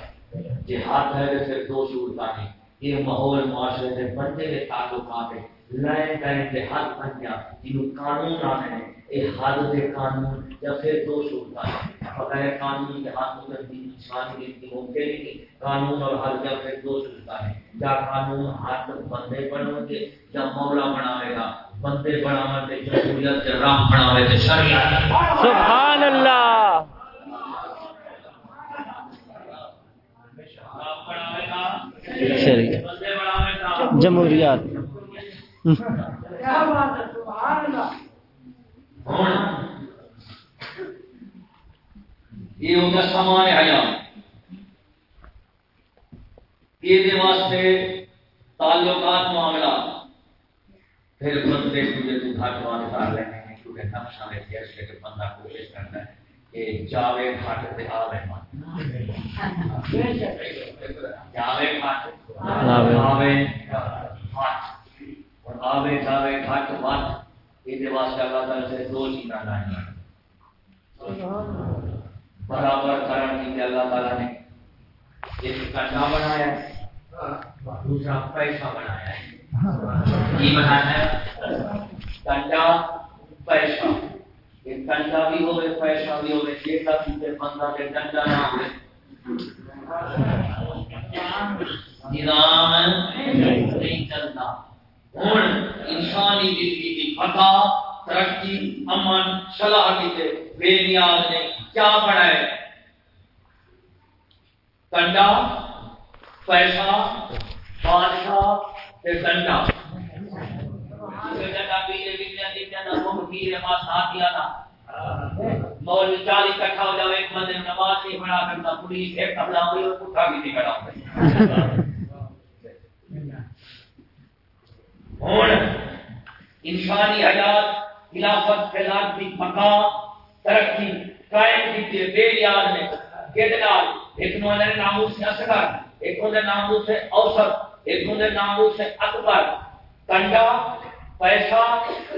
جہاد ہے تو پھر دو شورتا نہیں یہ ماحول معاشرے سے بندے کے تعلقات ہے لائن لائن کے حد بن گیا جنہوں قانون آنے ہیں یہ حد دے قانون یا پھر دو شورتا ہے۔ بغیر قانون کے حد مگر دی انسانی کی ممکن ہی نہیں قانون اور حد یا پھر دو شورتا ہے۔ یا قانون حد بندے بنو گے یا مولا بناوے گا۔ بندے بناوے تے جمہوریت کے راہ بناوے تے شریعت۔ سبحان اللہ راہ بناوے گا شریعت جمہوریات۔ یہ ہوگا سامان حیات یہ واسطے تعلقات معاملات پھر بندے تجھے تو گھٹ وان کر لینے ہیں کیونکہ نقشہ میں کیسے کہ بندہ کوشش کرتا ہے۔ جاوے گھٹ تے آوے جاوے گھٹ آوے۔ گھٹ اور آوے جاوے گھٹ وقت یہ واسطے اللہ تعالی سے دو چیزاں لائیں برابر کرن کی اللہ تعالی نے ایک کنڈا بنایا ہے۔ دوسرا پیسہ بنایا ہے۔ کی بنایا ہے؟ کنڈا پیسہ ایک کنڈا بھی ہوئے پیسہ بھی ہوئے بندہ کے کنڈا نہ ہوئے۔ نظام نہیں چلتا۔ ہوں، انسانی زندگی کی ترقی، امن صلاح کی بے نیاز نے کیا بنائے کنڈا پیسہ بادشاہ تے کنڈا مول چالی کٹھا ہو جائے ایک بندے نماز نہیں پڑھا کرتا پولیس ایک قبلہ ہوئی اور پٹھا بھی نہیں کھڑا ہوں انسانی حیات، خلافت کے لازمی بقا ترقی، قائم کی بے یاد نے کدنال ایک نو نے ناموس سے اصغر، ایک نو ناموس سے اوسط، ایک نو ناموس سے اکبر۔ کنڈا پیسہ،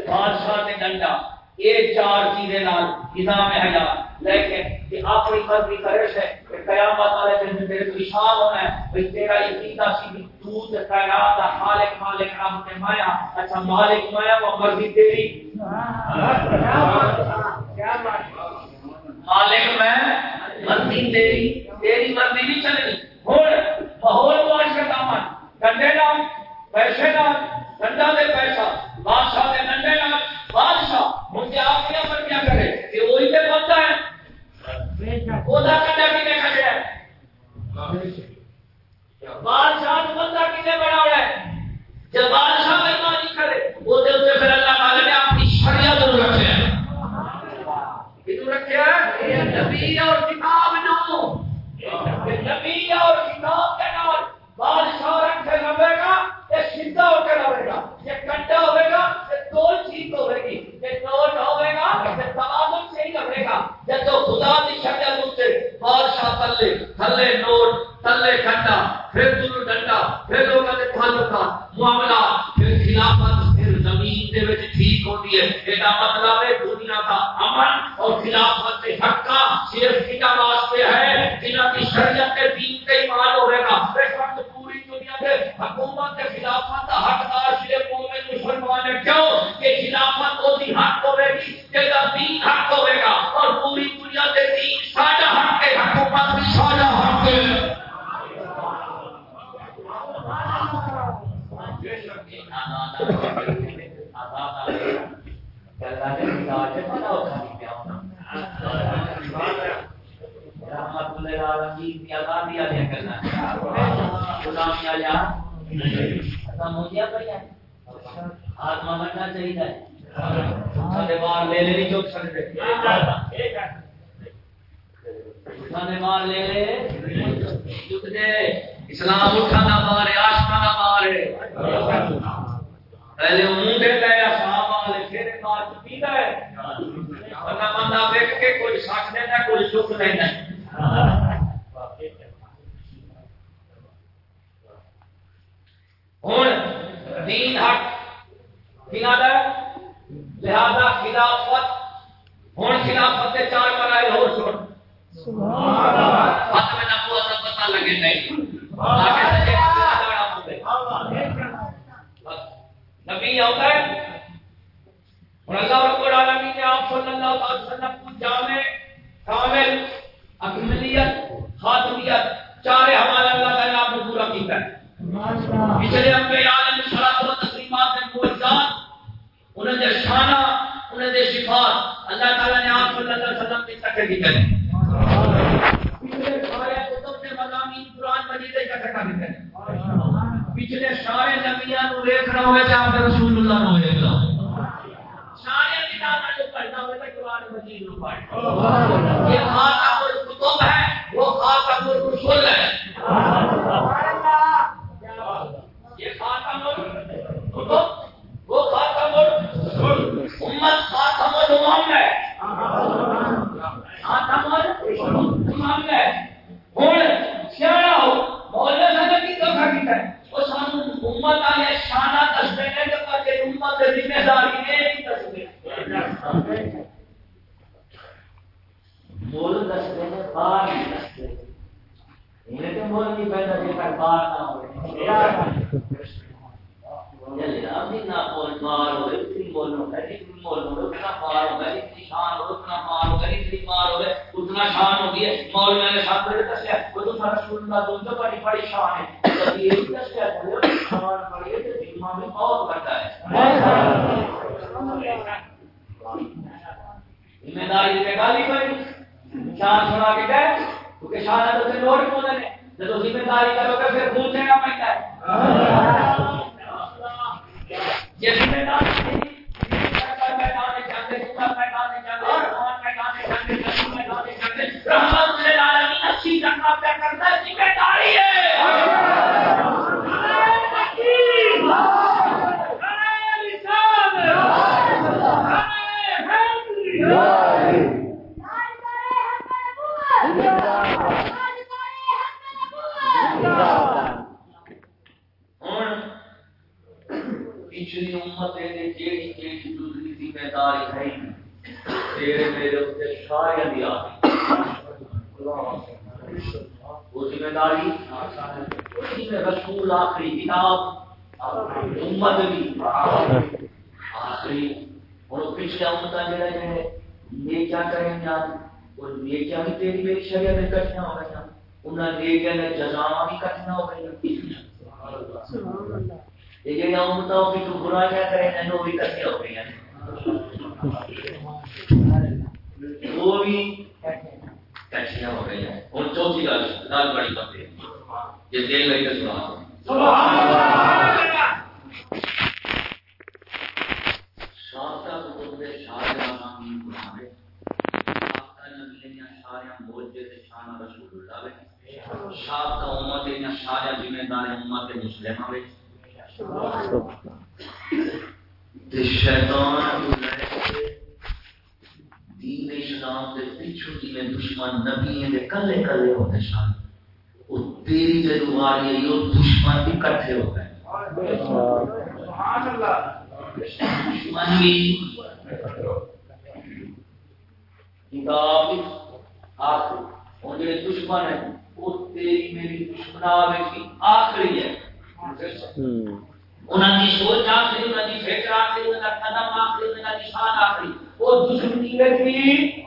بادشاہ تے ڈنڈا، یہ چار چیزیں نال نظام حیات لیکن کہ اپنی مرضی کرے سے کہ قیامت والے دن میں تیرے کو اشار ہونا ہے بھئی تیرا یہ سیدھا سیدھی دودھ کائنات کا خالق، مالک، رب نے مایا۔ اچھا مالک مایا وہ مرضی تیری۔ کیا بات ہے مالک میں مرضی تیری تیری مرضی نہیں چلنی۔ ہوں ماحول معاشرت امن کنڈے نام پیسے نام کنڈا دے پیسہ، بادشاہ دے کنڈے نام بادشاہ مجھے آپ کیا پر کیا کرے کہ وہی تے بنتا ہے؟ وہ دا کنڈا کی نے کھڑے ہے؟ بادشاہ نو بندہ کنے بڑا ہے؟ جب بادشاہ بےمانی کرے وہ دے تے پھر اللہ تعالی نے اپنی شریعت نو رکھے ہے۔ کتوں رکھے ہے؟ نبی اور کتاب نو۔ نبی اور کتاب کے نام بادشاہ رکھے رہے گا یہ سیدھا ہو گا، یہ کنڈا گا، یہ دو چیز گی، یہ نوٹ گا، یہ سے ہی گا۔ تو خدا کی شریعت سے، بادشاہ تلے نوٹ، تلے کنڈا پھر ڈنڈا، پھر لوگوں پھر خلافت، پھر زمین دے وچ ٹھیک ہے۔ مطلب ہے دنیا کا امن اور خلافت کے حق کا صرف کتا واسطے ہے کی شریعت کے دین ایمان ہوے گا۔ اس وقت حکومت خلافت حقدار صرف مومن مسلمان ہے کیوں؟ کہ خلافت وہ حق ہوے گی، کہ دین حق ہوے گا اور پوری دنیا کے دین ساڈا حق ہے حکومت بھی ساڈا حق ہے۔ آتما بننا چاہیے۔ مار لے لے چوک سکتے۔ مار لے لے چک دے۔ اسلام اٹھانا مارے آشمانا مارے۔ پہلے منہ دے لے اصحاب والے پھر مار چکی ہے۔ ورنہ بندہ دیکھ کے کوئی ساتھ دینا کوئی چک دینا ہوں دین حق کنا لہذا خلافت ہوں خلافت کے چار مراحل ہو سن اسلام دے پیچھو جی دشمن نبی ہیں دے کلے کلے ہوتے سن وہ تیری جدو دماری ہے، یہ دشمن بھی کٹھے ہو گئے۔ دشمن بھی۔ کتاب آخری اور جڑے دشمن ہے، وہ تیری میری دشمنا کی آخری ہے۔ انہوں نے سوچ آخری انہوں نے فکر آخری انہوں نے قدم آخری انہوں نے نشان آخری۔ وہ دشمنی میں بھی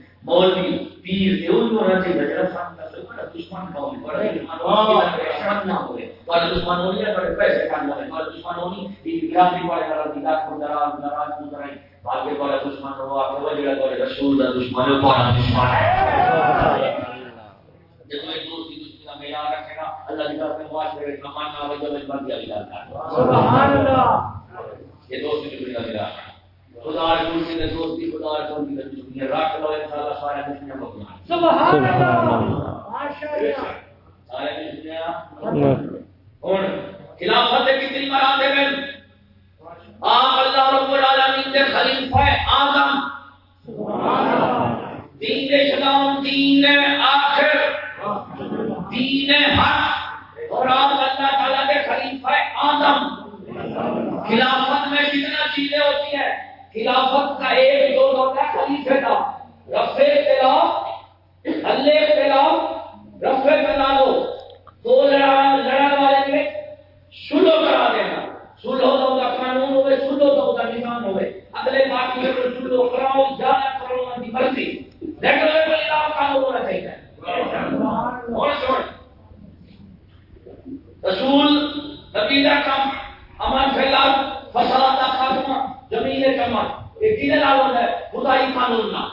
مولوی پیر دیوبندوں سے حضرت خان کا کوئی بڑا دشمن قوم ہے بڑا ایمان کے شرم نہ ہوئے بڑا دشمن ہونے بڑے پیسے کام ہوئے بڑا دشمن ہونی یہ بیان نہیں پڑے بڑا دیدار کو درا ناراض کو درا باقی بڑا دشمن ہوا کہ وہ جڑا بڑے رسول دا دشمن ہے بڑا دشمن ہے۔ جب ایک دوست کی کا معیار رکھے گا اللہ کی طرف سے واش کرے کمانا ہو جب بن جائے گا سبحان اللہ۔ یہ دوست کی دشمن کا معیار خدا رسول خلافت خلافت میں کتنا چیزیں ہوتی ہیں۔ خلافت کا ایک جوڑ ہوتا ہے خلیفے کا رفع خلاف، حلے خلاف، رفع بنا لو۔ دو لڑنے والے میں شلو کرا دینا۔ شلو تو کا قانون ہوئے، شلو تو کا نظام ہوئے۔ اگلے باقی میں شلو کراؤ یا کرو ان کی مرضی۔ لیکن وہ نظام قانون ہونا چاہیے۔ رسول نبی کا کام امن پھیلاؤ فساد کا خاتمہ۔ جميل كما يدين ہے خدائی قانون نا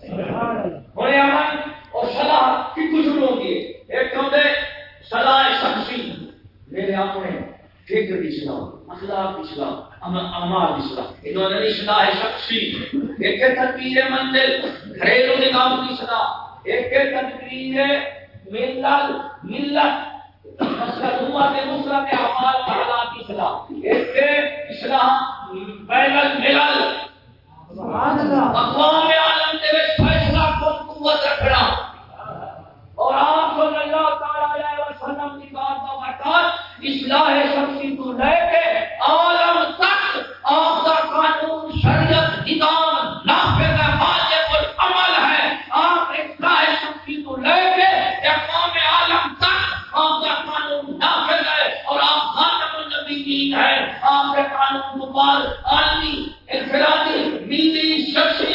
سبحان اللہ۔ اور یہاں اور صدا کی کچھ ہوتی ہے ایک کم دے صدا شخصی۔ میرے اپنے فکر کی صدا اخلاق کی صدا امر اسلام امار اسلام انہوں نے اصلاح شخصی۔ ایک ہے تدبیر منزل گھریلو نظام کی صدا ایک ہے تدبیر ملل ملت مسلومات مسلط اعمال حالات کی صدا ایک ہے اصلاح بین اقوام عالم فیصلہ کو قوت رکھنا. اور آپ صلی اللہ تعالی وسلم کی بات کا شخصی تو لے کے عالم اسلام قانون کو پار آدمی انفرادی ملی شخصی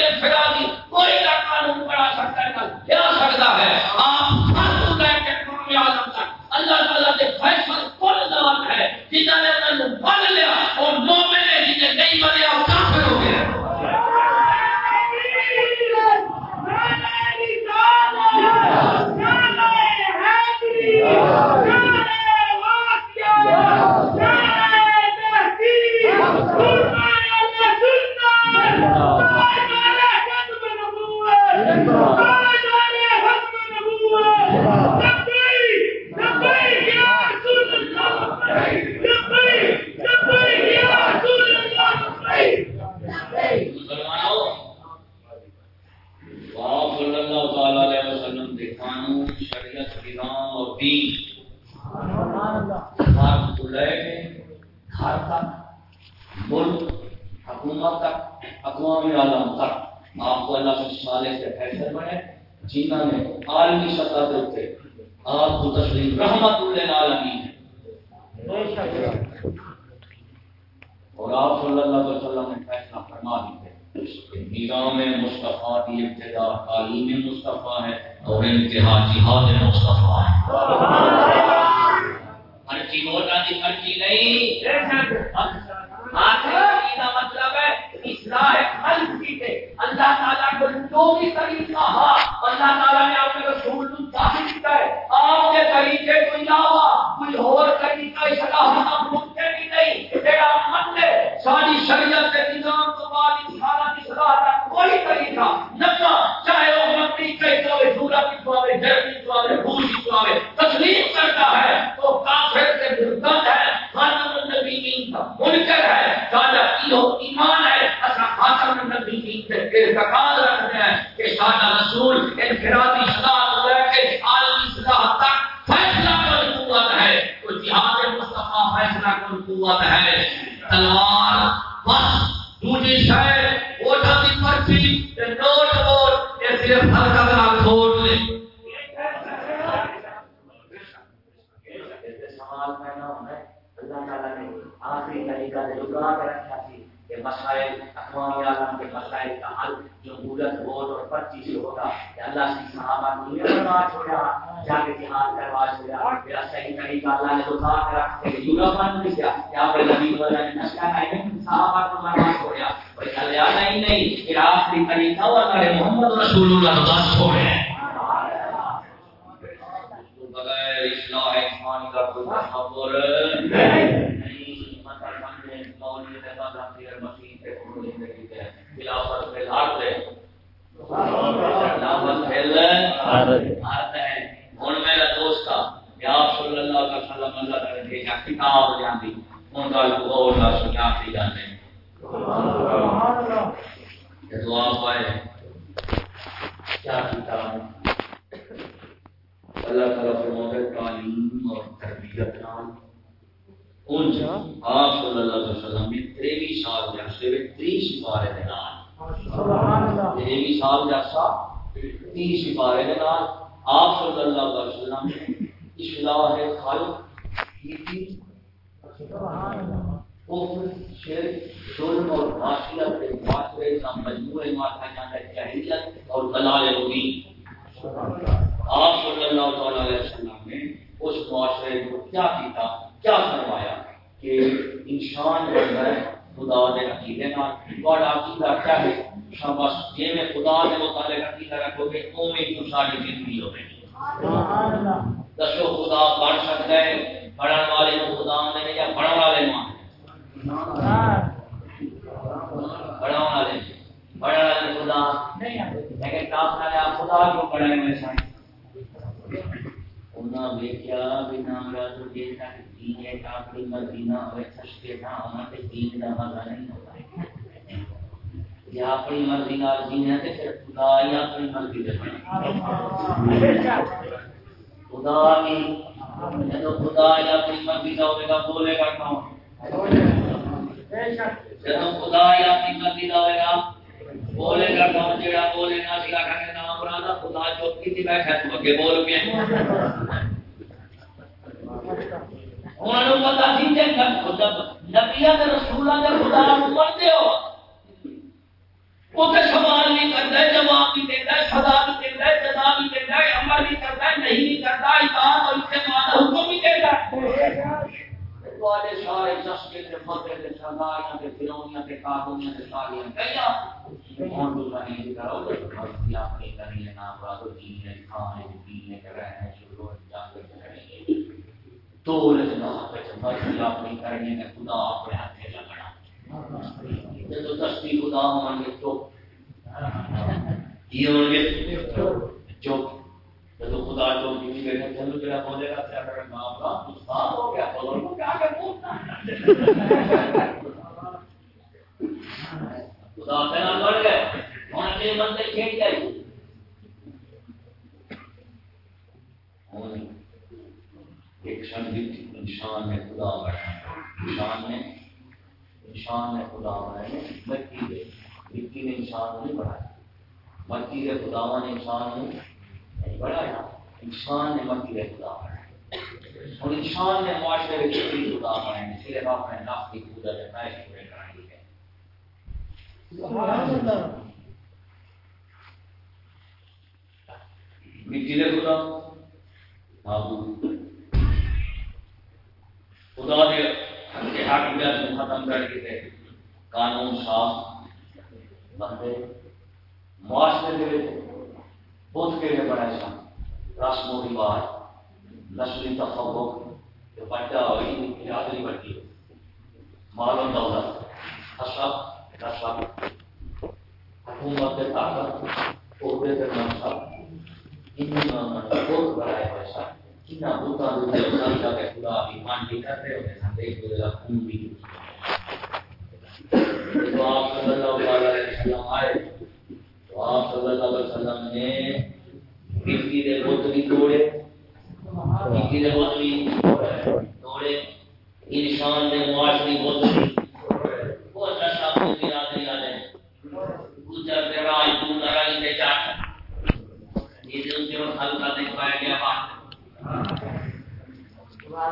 ان آپ صلی اللہ علیہ وسلم نے تریوی سال کے عرصے میں تری سپارے کے نام تریوی سال کے عرصہ تی سپارے کے نام آپ صلی اللہ علیہ وسلم نے اصلاح خالق کی تھی کفر، شرک، ظلم اور معاشیت کے معاشرے کا مجموعے ماتا جانا جاہلیت اور دلال مبین۔ آپ صلی اللہ علیہ وسلم نے اس معاشرے کو کیا کیتا کیا فرمایا کہ انسان جو ہے، خدا دے عقیدے نال بڑا عقیدہ کیا ہے؟ شاباش، جے میں خدا دے متعلق عقیدہ رکھو گے او میں تو ساری زندگی ہوے دسو، خدا بڑھ سکتا ہے، بڑھن والے کو خدا نے یا بڑھن والے ماں بڑھن والے بڑھن والے خدا لیکن آپ نے خدا کو بڑھائے میں سائیں انہاں دیکھیا بنا مراد دیتا کہ دین ہے کافری مدینہ ہوئے سستے نہ ہونا تے دین دا مزہ نہیں ہوتا۔ یا اپنی مرضی نال دین ہے تے پھر خدا ہی اپنی مرضی دے خدا بھی جب خدا ہی اپنی مرضی دا ہوے گا، بولے گا کون؟ جب خدا ہی اپنی مرضی دا ہوے گا، بولے گا کون؟ جڑا بولے نہ سی، آکھا کہ نام مراد خدا چوکی تھی بیٹھا تو اگے بول پیا۔ انہوں نے پتا سی کہ خدا نبیاں تے رسولاں خدا نوں ہو۔ وہ تے سوال نہیں کرتا جواب بھی دیتا ہے، سزا بھی دیتا ہے، جزا بھی دیتا ہے امر بھی کرتا ہے، نہیں بھی کرتا، اطاعت اور استعمال حکم بھی دیتا ہے۔ والے سارے چسکے تے مدے تے سرداریاں تے فرونیاں تے قانونیاں تے ساریاں کیا کون دوسرا نہیں کرو تو مرضی اپنی کرنی ہے نہ کھانے ہے پینے کے رہنے شروع ہو جاتے کریں تو لگنا پہ مرضی اپنی کرنی ہے خدا اپنے ہاتھ لگنا جب دستی خدا ہوں تو یہ ہوں گے چوپ جب خدا جو بھی بیٹھے چلو جڑا بولے گا کیا کرے ماں باپ استاد ہو گیا بولو کو کیا کہ پوچھنا خدا سے نہ بڑھ گئے ہوں کے بندے کھیل گئے ایک انسان نے خدا انسان نے انسان نے خدا بنائے مٹی دے مٹی نے انسان نہیں بڑھایا مٹی کے خدا نے انسان نے نہیں بڑھایا انسان نے مٹی کے خدا اور انسان نے معاشرے میں کتنی خدا بنائے صرف اپنے نفس کی خدا کے پیش پورے کرائی ہے۔ مٹی کے خدا معبود۔ خدا نے کے حاکمیت کو ختم کر کے تھے قانون صاف۔ بندے، معاشرے کے بدھ کے لیے بڑا سا رسم و رواج نسلی تفوق جو بچہ ہوئی برادری بڑھتی مال و دولت حسب نسب حکومت کے طاقت، عہدے کے منصب۔ ان بہت بڑا ہے پیسہ کتنا بوتا دے خدا کے خدا بھی مان بھی کرتے ہوتے ہیں دیکھ لو خون بھی تو آپ صلی اللہ علیہ وسلم آئے تو آپ صلی اللہ علیہ وسلم نے مٹی دے بت بھی توڑے مٹی دے بت بھی توڑے انسان دے معاشری بت بھی وہ نشا کو برادری والے گجر دے راج تو نرائی دے چاٹ یہ جو جو حل کا پایا گیا بات اور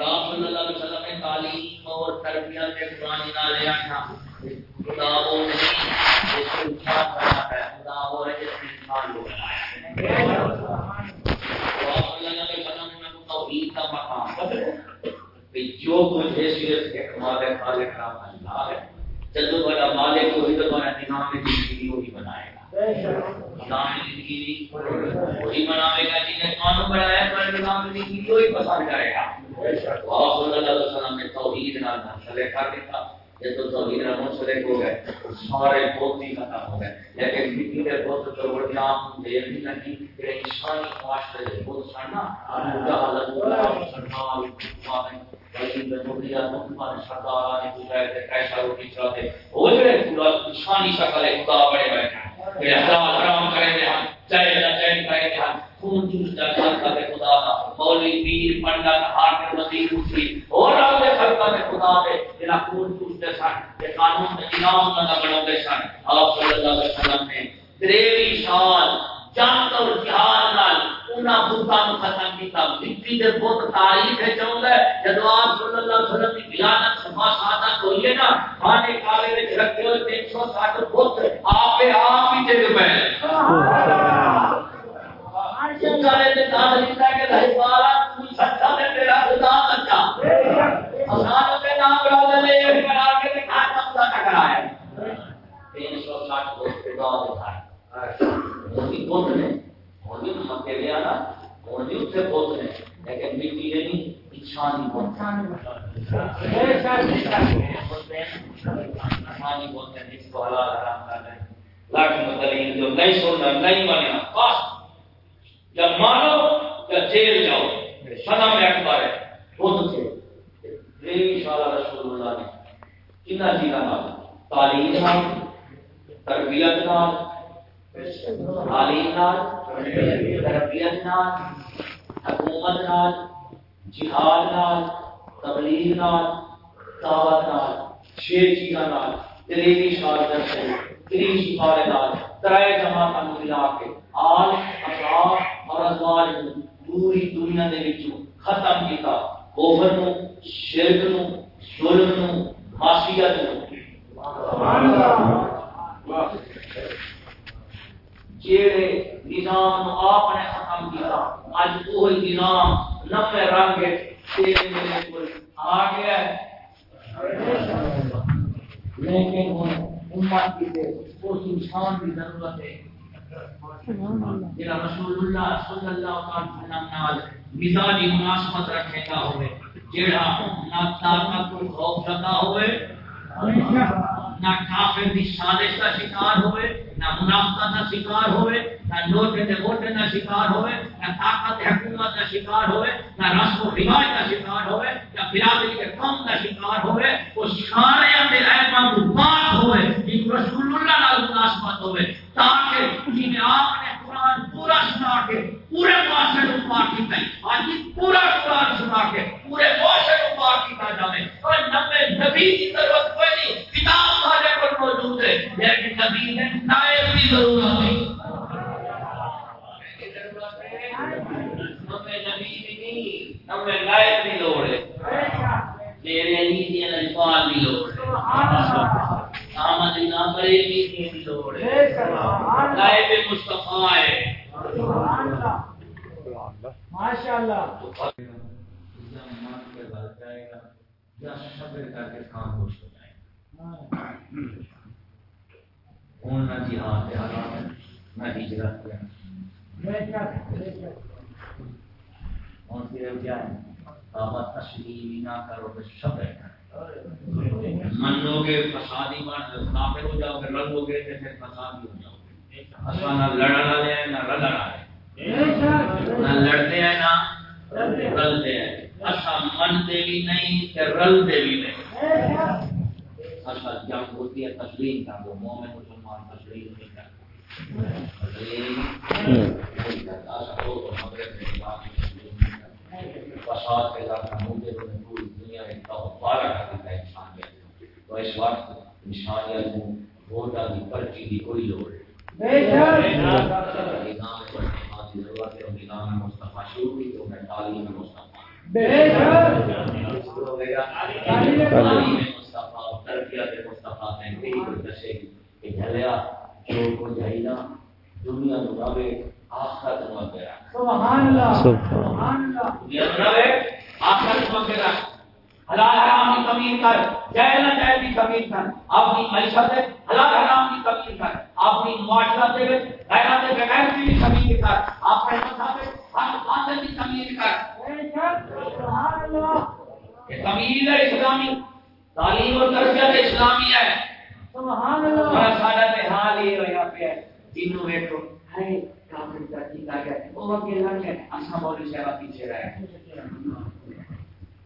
آپ صلی اللہ علیہ وسلم نے تعلیم اور تربیت کے قرآن خدا وہ نہیں جس کو ہے خدا وہ ہے جس نے انسان کو بنایا اور آپ صلی اللہ علیہ وسلم نے توحید کا مقام کہ جو کچھ ہے صرف ایک مالک خالق کا اللہ ہے جدو بڑا مالک وہی تو بڑا نظام زندگی وہی گا نظام وہی بناوے گا جنہیں قانون بنایا پر نظام زندگی وہی پسند کرے گا آپ صلی اللہ علیہ وسلم نے توحید نال مسئلے کر دیتا یہ تو توحید کا منسلک ہو گئے سارے بہت ختم ہو گئے لیکن مٹی کے بہت تو بڑی دیر بھی نہیں کہ انسانی معاشرے کے بہت سڑنا جہالت سرمال بلکہ مبلیہ مطمئن سردار نے پوچھا ہے کیسا روٹی چلاتے وہ جڑے انسانی شکل ہے خدا بڑے بیٹھے کہ گے ہم چاہے نہ چاہے گے ہم خون جوس کا خلقہ خدا پیر پنڈت اور آپ خلقہ خدا دے خون دے سن قانون نہ دے سن آپ صلی اللہ علیہ وسلم نے تریوی سال جنگ اور جہاد نال انہاں بتاں نو ختم کیتا مٹی دے بت تاریخ ہے چاہندا ہے جدو آپ صلی اللہ علیہ وسلم دی ولادت صفا سعادت ہوئی نا خانے کعبے وچ رکھے ہوئے 360 بت آپ آپ ہی ڈگ پے چارے تے نام لکھتا ہے کہ بھائی تو سچا تے تیرا خدا سچا اسان تے نام بلا دے یہ کرا کے تے کھان کا ٹکرایا 360 بت خدا دکھایا وہ بہت نے بھی مکے گیا نا بھی اس سے بہت نے لیکن مٹی نے نہیں انسانی بہت انسانی بہت نے اس کو حلال حرام کر رہے لاکھ مدلین جو نہیں سننا نہیں ماننا بس۔ یا مانو یا جیل جاؤ۔ سنا میں اخبار ہے۔ خود سے ریوی شالا رسول اللہ نے کنا چیزا نال تعلیم نال تربیت نال تعلیم نال تربیت نال، حکومت نال، جہاد نال، تبلیغ نال، دعوت نال چھ چیزاں نال تریوی سال درسے تریس سال نال ترائے جماعتاں نو ملا کے آل اصحاب اور ازواج پوری دنیا دے وچوں ختم کیتا کوفر نو شرک نو ظلم نو معصیت نو سبحان اللہ۔ جیڑے نظام آپ نے ختم کیتا اج وہی نظام نوے رنگ میرے کول آ گیا ہے۔ لیکن وہ امت کی اس انسان کی ضرورت ہے۔ جڑا رسول اللہ صلی اللہ علیہ وسلم نال مزاجی مناسبت رکھے گا ہوئے۔ جڑا نہ طاقت کو خوف رکھا ہوئے، نہ کافر دی سازش کا شکار ہوئے۔ نہ کا شکار ہوئے، نہ ووٹے کا شکار ہوئے، نہ طاقت حکومت کا شکار ہوئے، نہ رسم و رواج کا شکار ہوئے نہ برادری کے قوم کا شکار ہوئے، وہ سارے پاک ہوئے رسول اللہ مناسبت ہوئے، تاکہ میں آپ نے قرآن پورا سنا کے پورے معاشرے کو پاک کیتا ہے آج یہ پورا قرآن سنا کے پورے معاشرے کو پاک کیتا جائے اور نبی نبی کی ضرورت کوئی نہیں۔ کتاب ہمارے پر موجود ہے۔ لیکن نبی نے نائب کی ضرورت ہے نبی نبی کی نہیں نبی نائب کی لوڑ ہے۔ تیرے نہیں دیا الفاظ کی لوڑ ہے۔ آمد نام بریلی کی لوڑ ہے۔ نائب مصطفیٰ ہے۔ ماشاء اللہ یا صبر کر کے کام خوش ہو جائے ہوں نہ جہاد حالات نہ ہجرت صرف کیا ہے نہ کرو تو صبر کرو منو گے فسادی بن کافر ہو جاؤ گے رلو گے تو پھر فسادی ہو جاؤ گے اصل نہ لڑن والے ہیں نہ رلن والے نہ لڑتے ہیں نہ رلتے ہیں۔ اصا منتے بھی نہیں کہ رلتے بھی نہیں۔ اصل جنگ ہوتی ہے تسلیم کا وہ مومن مسلمان تسلیم نہیں کرتا تسلیم نہیں کرتا اصل وہ تو مغرب میں بات فساد کے ساتھ مجھے تو پوری دنیا میں پارا کر دیتا ہے انسان کے تو اس وقت انسانیت کو ووٹا کی پرچی کی کوئی لوڑ نہیں سبحان اللہ۔ سبحان اللہ۔ حلال حرام کی تمیز کر جائز نہ کی تمیز کر۔ اپنی معیشت ہے حلال حرام کی تمیز کر۔ اپنی معاشرت ہے، غیرت بغیر کی تمیز کر۔ اپنے مذہب ہے، ہر باطل کی تمیز کر۔ یہ تمیز ہے اسلامی، تعلیم اور تربیت اسلامی ہے۔ سبحان اللہ سارا حال یہ ہویا پیا ہے۔ تینوں ویکھو ہے، کافر ترقی کر گئے وہ اگے لگ گئے اساں اچھا مولوی پیچھے رہے۔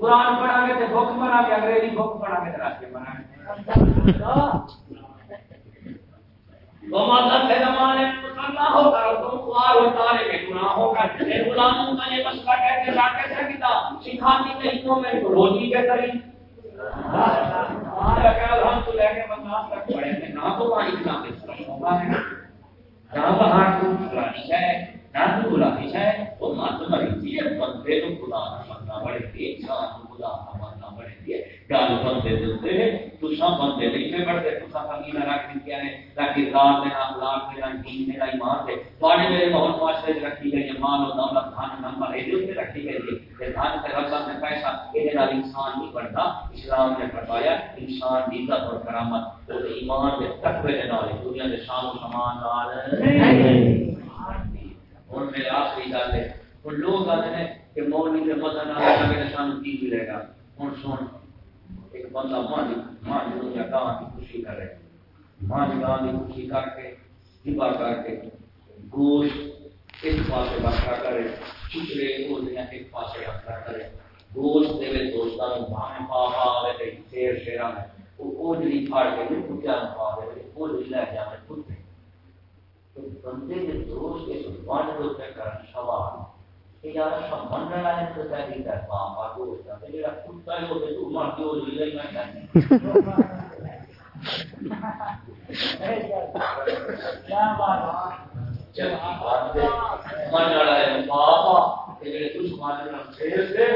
قرآن پڑھا گے تے بھوک بنا کے انگریزی بھوک پڑھا گے تے راستے بنا گے وہ زمانے مسلمان ہو کر تم خوار ہو تارے میں گناہ ہو کر غلاموں کا یہ مسئلہ کہتے ہیں لاکے سے کتاب سکھاتی کہیں میں روزی کے کریں ہمارا کہ الحمد کے بندہ تک پڑھے تھے۔ نہ تو وہاں اسلام کے ہوگا ہے۔ نہ وہاں تو فلانی ہے نہ تو بلانی ہے وہ مات مری تھی بندے تو خدا نہ تھے انسان کو خدا بندہ بڑے تھے گل بندے دیتے ہیں تو سب بندے نہیں پہ بڑھتے۔ تو سب نہ رکھ دیا ہے؟ تاکہ رات میں اولاد میں نہ دین میں نہ ایمان دے تواڈے میرے بہت معاشرے میں رکھی گئی ہے مال و دولت دھن نمبر یہ جو رکھی گئی ہے دھن سے رقم سے پیسہ یہ انسان نہیں بڑھتا اسلام نے فرمایا انسان کی عزت اور کرامت اور ایمان کے تقوی کے نال دنیا کے شان و سامان نال۔ ہن میرے آخری گل ہے ہن لوگ آتے ہیں کہ مولوی کے مدد نہ لگا کے سانو کی ملے گا۔ ہن سن، ایک بندہ ماں ماں دنیا گاں کی خوشی کرے ماں گاں کی خوشی کر کے ہبا کر کے گوشت ایک پاسے رکھا کرے چچڑے اولیا ایک پاسے رکھا کرے۔ گوشت دے دوستاں نوں بھاویں پا پا آوے تے شیر شیراں میں او اوجڑی پھاڑ کے تے کتیا نوں پا دے اوجڑی لے جاوے کتے۔ تو بندے کے دوست اس ون دے تے کرن سوال کہ یار سب من رہا ہے تو تحریک ہے باپ کا دوست ہے میرا کتا ہے وہ تو کیا بات جب کی بات ہے من رہا ہے بابا تیرے دشمن نہ شیر سے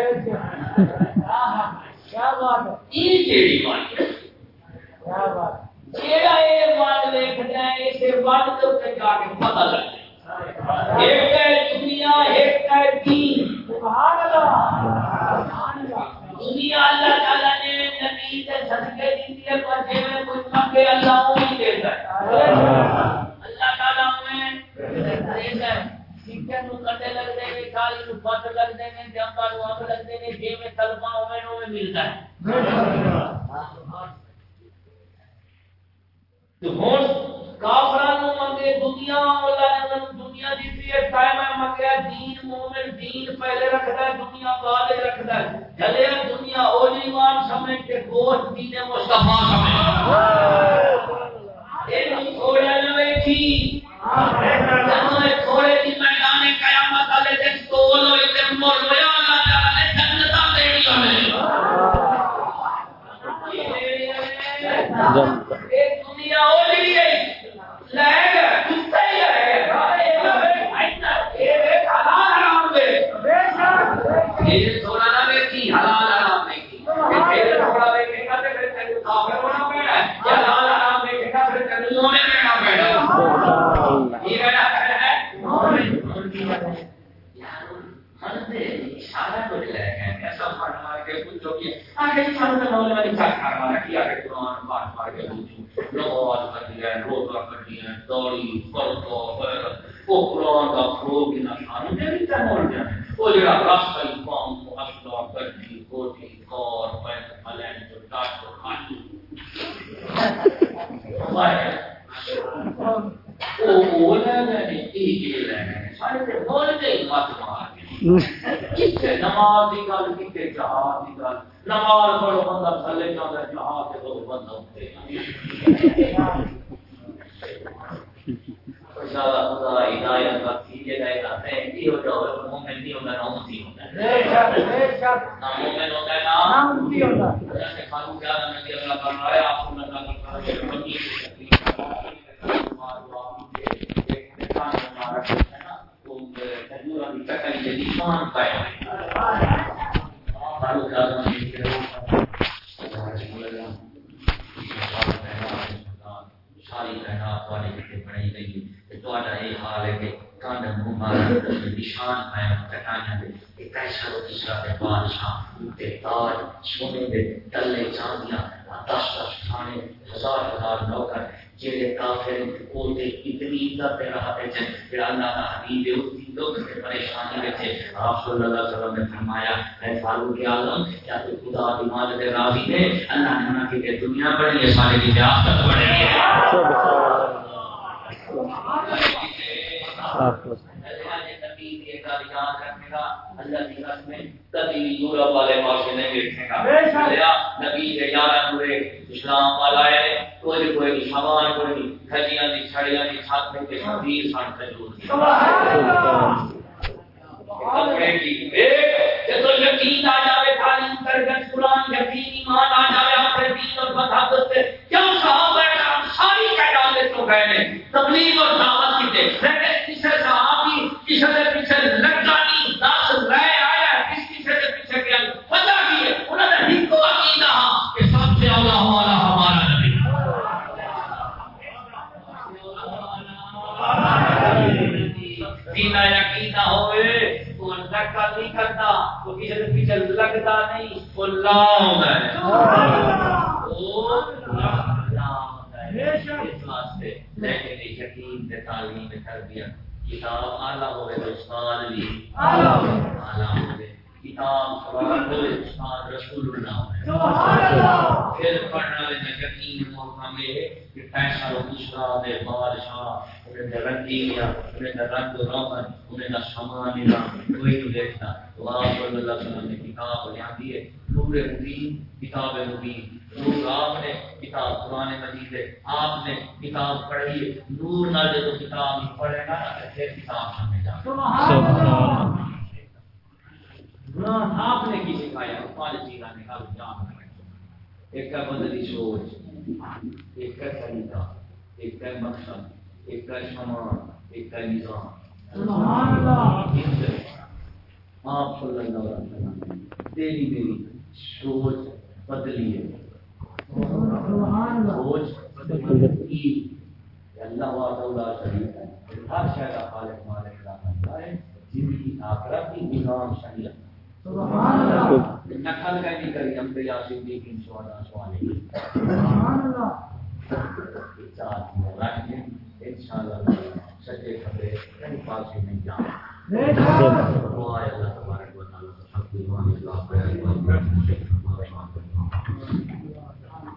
کیا بات ہے یہ کیڑی من کیا بات جیڑا اے من دیکھدا ہے اسے من تے جا کے پتہ لگ جائے ایک ہے دنیا، ایک ہے دین۔ سبحان اللہ۔ دنیا اللہ تعالی نے نبی صدقے ہے پر جے میں اللہ وہ دیتا ہے اللہ تعالی دیتا ہے نو کٹے لگ دے نے کالی نو پت لگ دے نے نو اگ لگ دے نے جے جی میں ہوے نو ملتا ہے تو ہن کافراں نو منگے دنیا اللہ نے دنیا دیتی ہے ٹائم ہے منگیا دین مومن دین پہلے رکھدا ہے دنیا بعد رکھدا ہے۔ چلے دنیا اولی ایمان سمجھ کے گوشت دین مصطفی سمجھ اینو تھوڑا نہ ویکھی جنوں اے تھوڑے دی میدان قیامت والے دن تول ہوئے تے مر ہویا اللہ تعالی نے جنت دینی جنت۔ ہے ہے ہے دیکھی کہ ہونا پینا ہے۔ یا حلال حرام دیکھے گا پھر تینوں مومن رہنا پینا ہے۔ ہے۔ آگے کیا کہ قرآن مار مار کے پوچھو نماز کر دیا روزہ کر دیا دوڑی فروغ کی نشان ہے بھی کیا مول جانے وہ جڑا راستہ امام کو اصلا کرتی جو ٹاٹ کو کھاتی وہ بولا نہیں ایک لے گئے سارے تے بول کے کتنے نماز کی گل کتنے جہاد کی گل نماز پڑھو بندہ تھلے ہے جہاد سے دو بندہ اٹھتے زیادہ خدا ہدایت کا سیدھے رہے گا تینتی ہو جاؤ مومن نہیں ہوتا نہ امتی ہوتا بے شک بے شک۔ نہ مومن ہوتا نہ مفتی ہوتا اللہ تعالیٰ عنہ آپ کو نظر کرتا ہے کہ بندی کی تکلیف مار دعا کی ایک نشان ہمارا ہے نا تو تجربہ کی تکلیف کے ایمان قائم ساری کائنات والے کتے بنائی گئی ہے تو یہ حال ہے کہ کان مبارک نشان ہے چٹانیاں دے۔ ایک ایسا رو تیسرا دے، بادشاہ تے تاج سونے دے، تلے، چاندیاں دس دس کھانے، ہزار ہزار نوکر۔ جڑے کافر او تے اتنی عزت دے رہا تے جن کہ اللہ دا حبیب ہے اس کی دکھ آپ صلی اللہ علیہ وسلم نے فرمایا اے فاروق اعظم کیا تو خدا دی ماں دے راضی ہے اللہ نے منع کی دنیا بڑی ہے سارے کی آخرت بڑی ہے اسلام والا ہے کوئی کوئی سامان کوئی کھجیاں دی چھڑیاں دی چھت تے شبیر سن کھجور کپڑے کی ایک تو یقین آ جاوے تعلیم کرگت قرآن یقین، ایمان آ جاوے اپنے دین اور مذہب سے کیوں صحابہ کرام ساری قیادت تو گئے نے تبلیغ اور دعوت کی تھے لیکن کسی صحابی کسی کے پیچھے لگا نہیں دس رہ آیا، کس کسی کے پیچھے گیا وجہ کی ہے؟ انہوں نے ہی عقیدہ ہاں کہ سب سے اولا ہمارا ہمارا نبی۔ دینا یقینہ ہوئے۔ لگا نہیں کرتا وہ کسی کے پیچھے لگتا نہیں وہ لام ہے۔ اس واسطے لیکن یقین تعلیم تربیت کتاب اعلیٰ ہوئے تو استاد بھی اعلیٰ ہوئے۔ کتاب رسول اللہ۔ پھر پڑھنے والے یقین موقع کہ پیسہ دوسرا دے بادشاہ، انہیں نہ انہیں نہ رنگ و انہیں نہ سامان نہ کوئی دیکھتا۔ تو آپ صلی اللہ علیہ وسلم نے کتاب دی ہے، نور مبین، کتاب مبین۔ نور آپ نے کتاب قرآن مجید ہے، آپ نے کتاب پڑھی ہے۔ نور نہ دے تو کتاب، پڑھے گا نہ پھر کتاب سمجھ جائے قرآن آپ نے کی سکھایا پانچ چیزاں نکال جان ایک ہے بدلی سوچ ایک ہے طریقہ ایک ہے مقصد ایک ہے سامان ایک ہے نظام۔ آپ صلی اللہ علیہ وسلم تیری میری سوچ بدلی ہے۔ سوچ بدلی اللہ وعدہ شریف ہے۔ ہر شہر کا خالق مالک کا ہے۔ زندگی آخرت کی نظام شریعت۔ نقل کا نہیں کریں ہم تیار سے دی ان شاء اللہ سوالے سبحان اللہ۔ چار دن رہیں انشاءاللہ سجدے کرتے ہیں پاس میں جا دعا ہے اللہ تبارک و تعالی سب کو ان کے لاپرواہی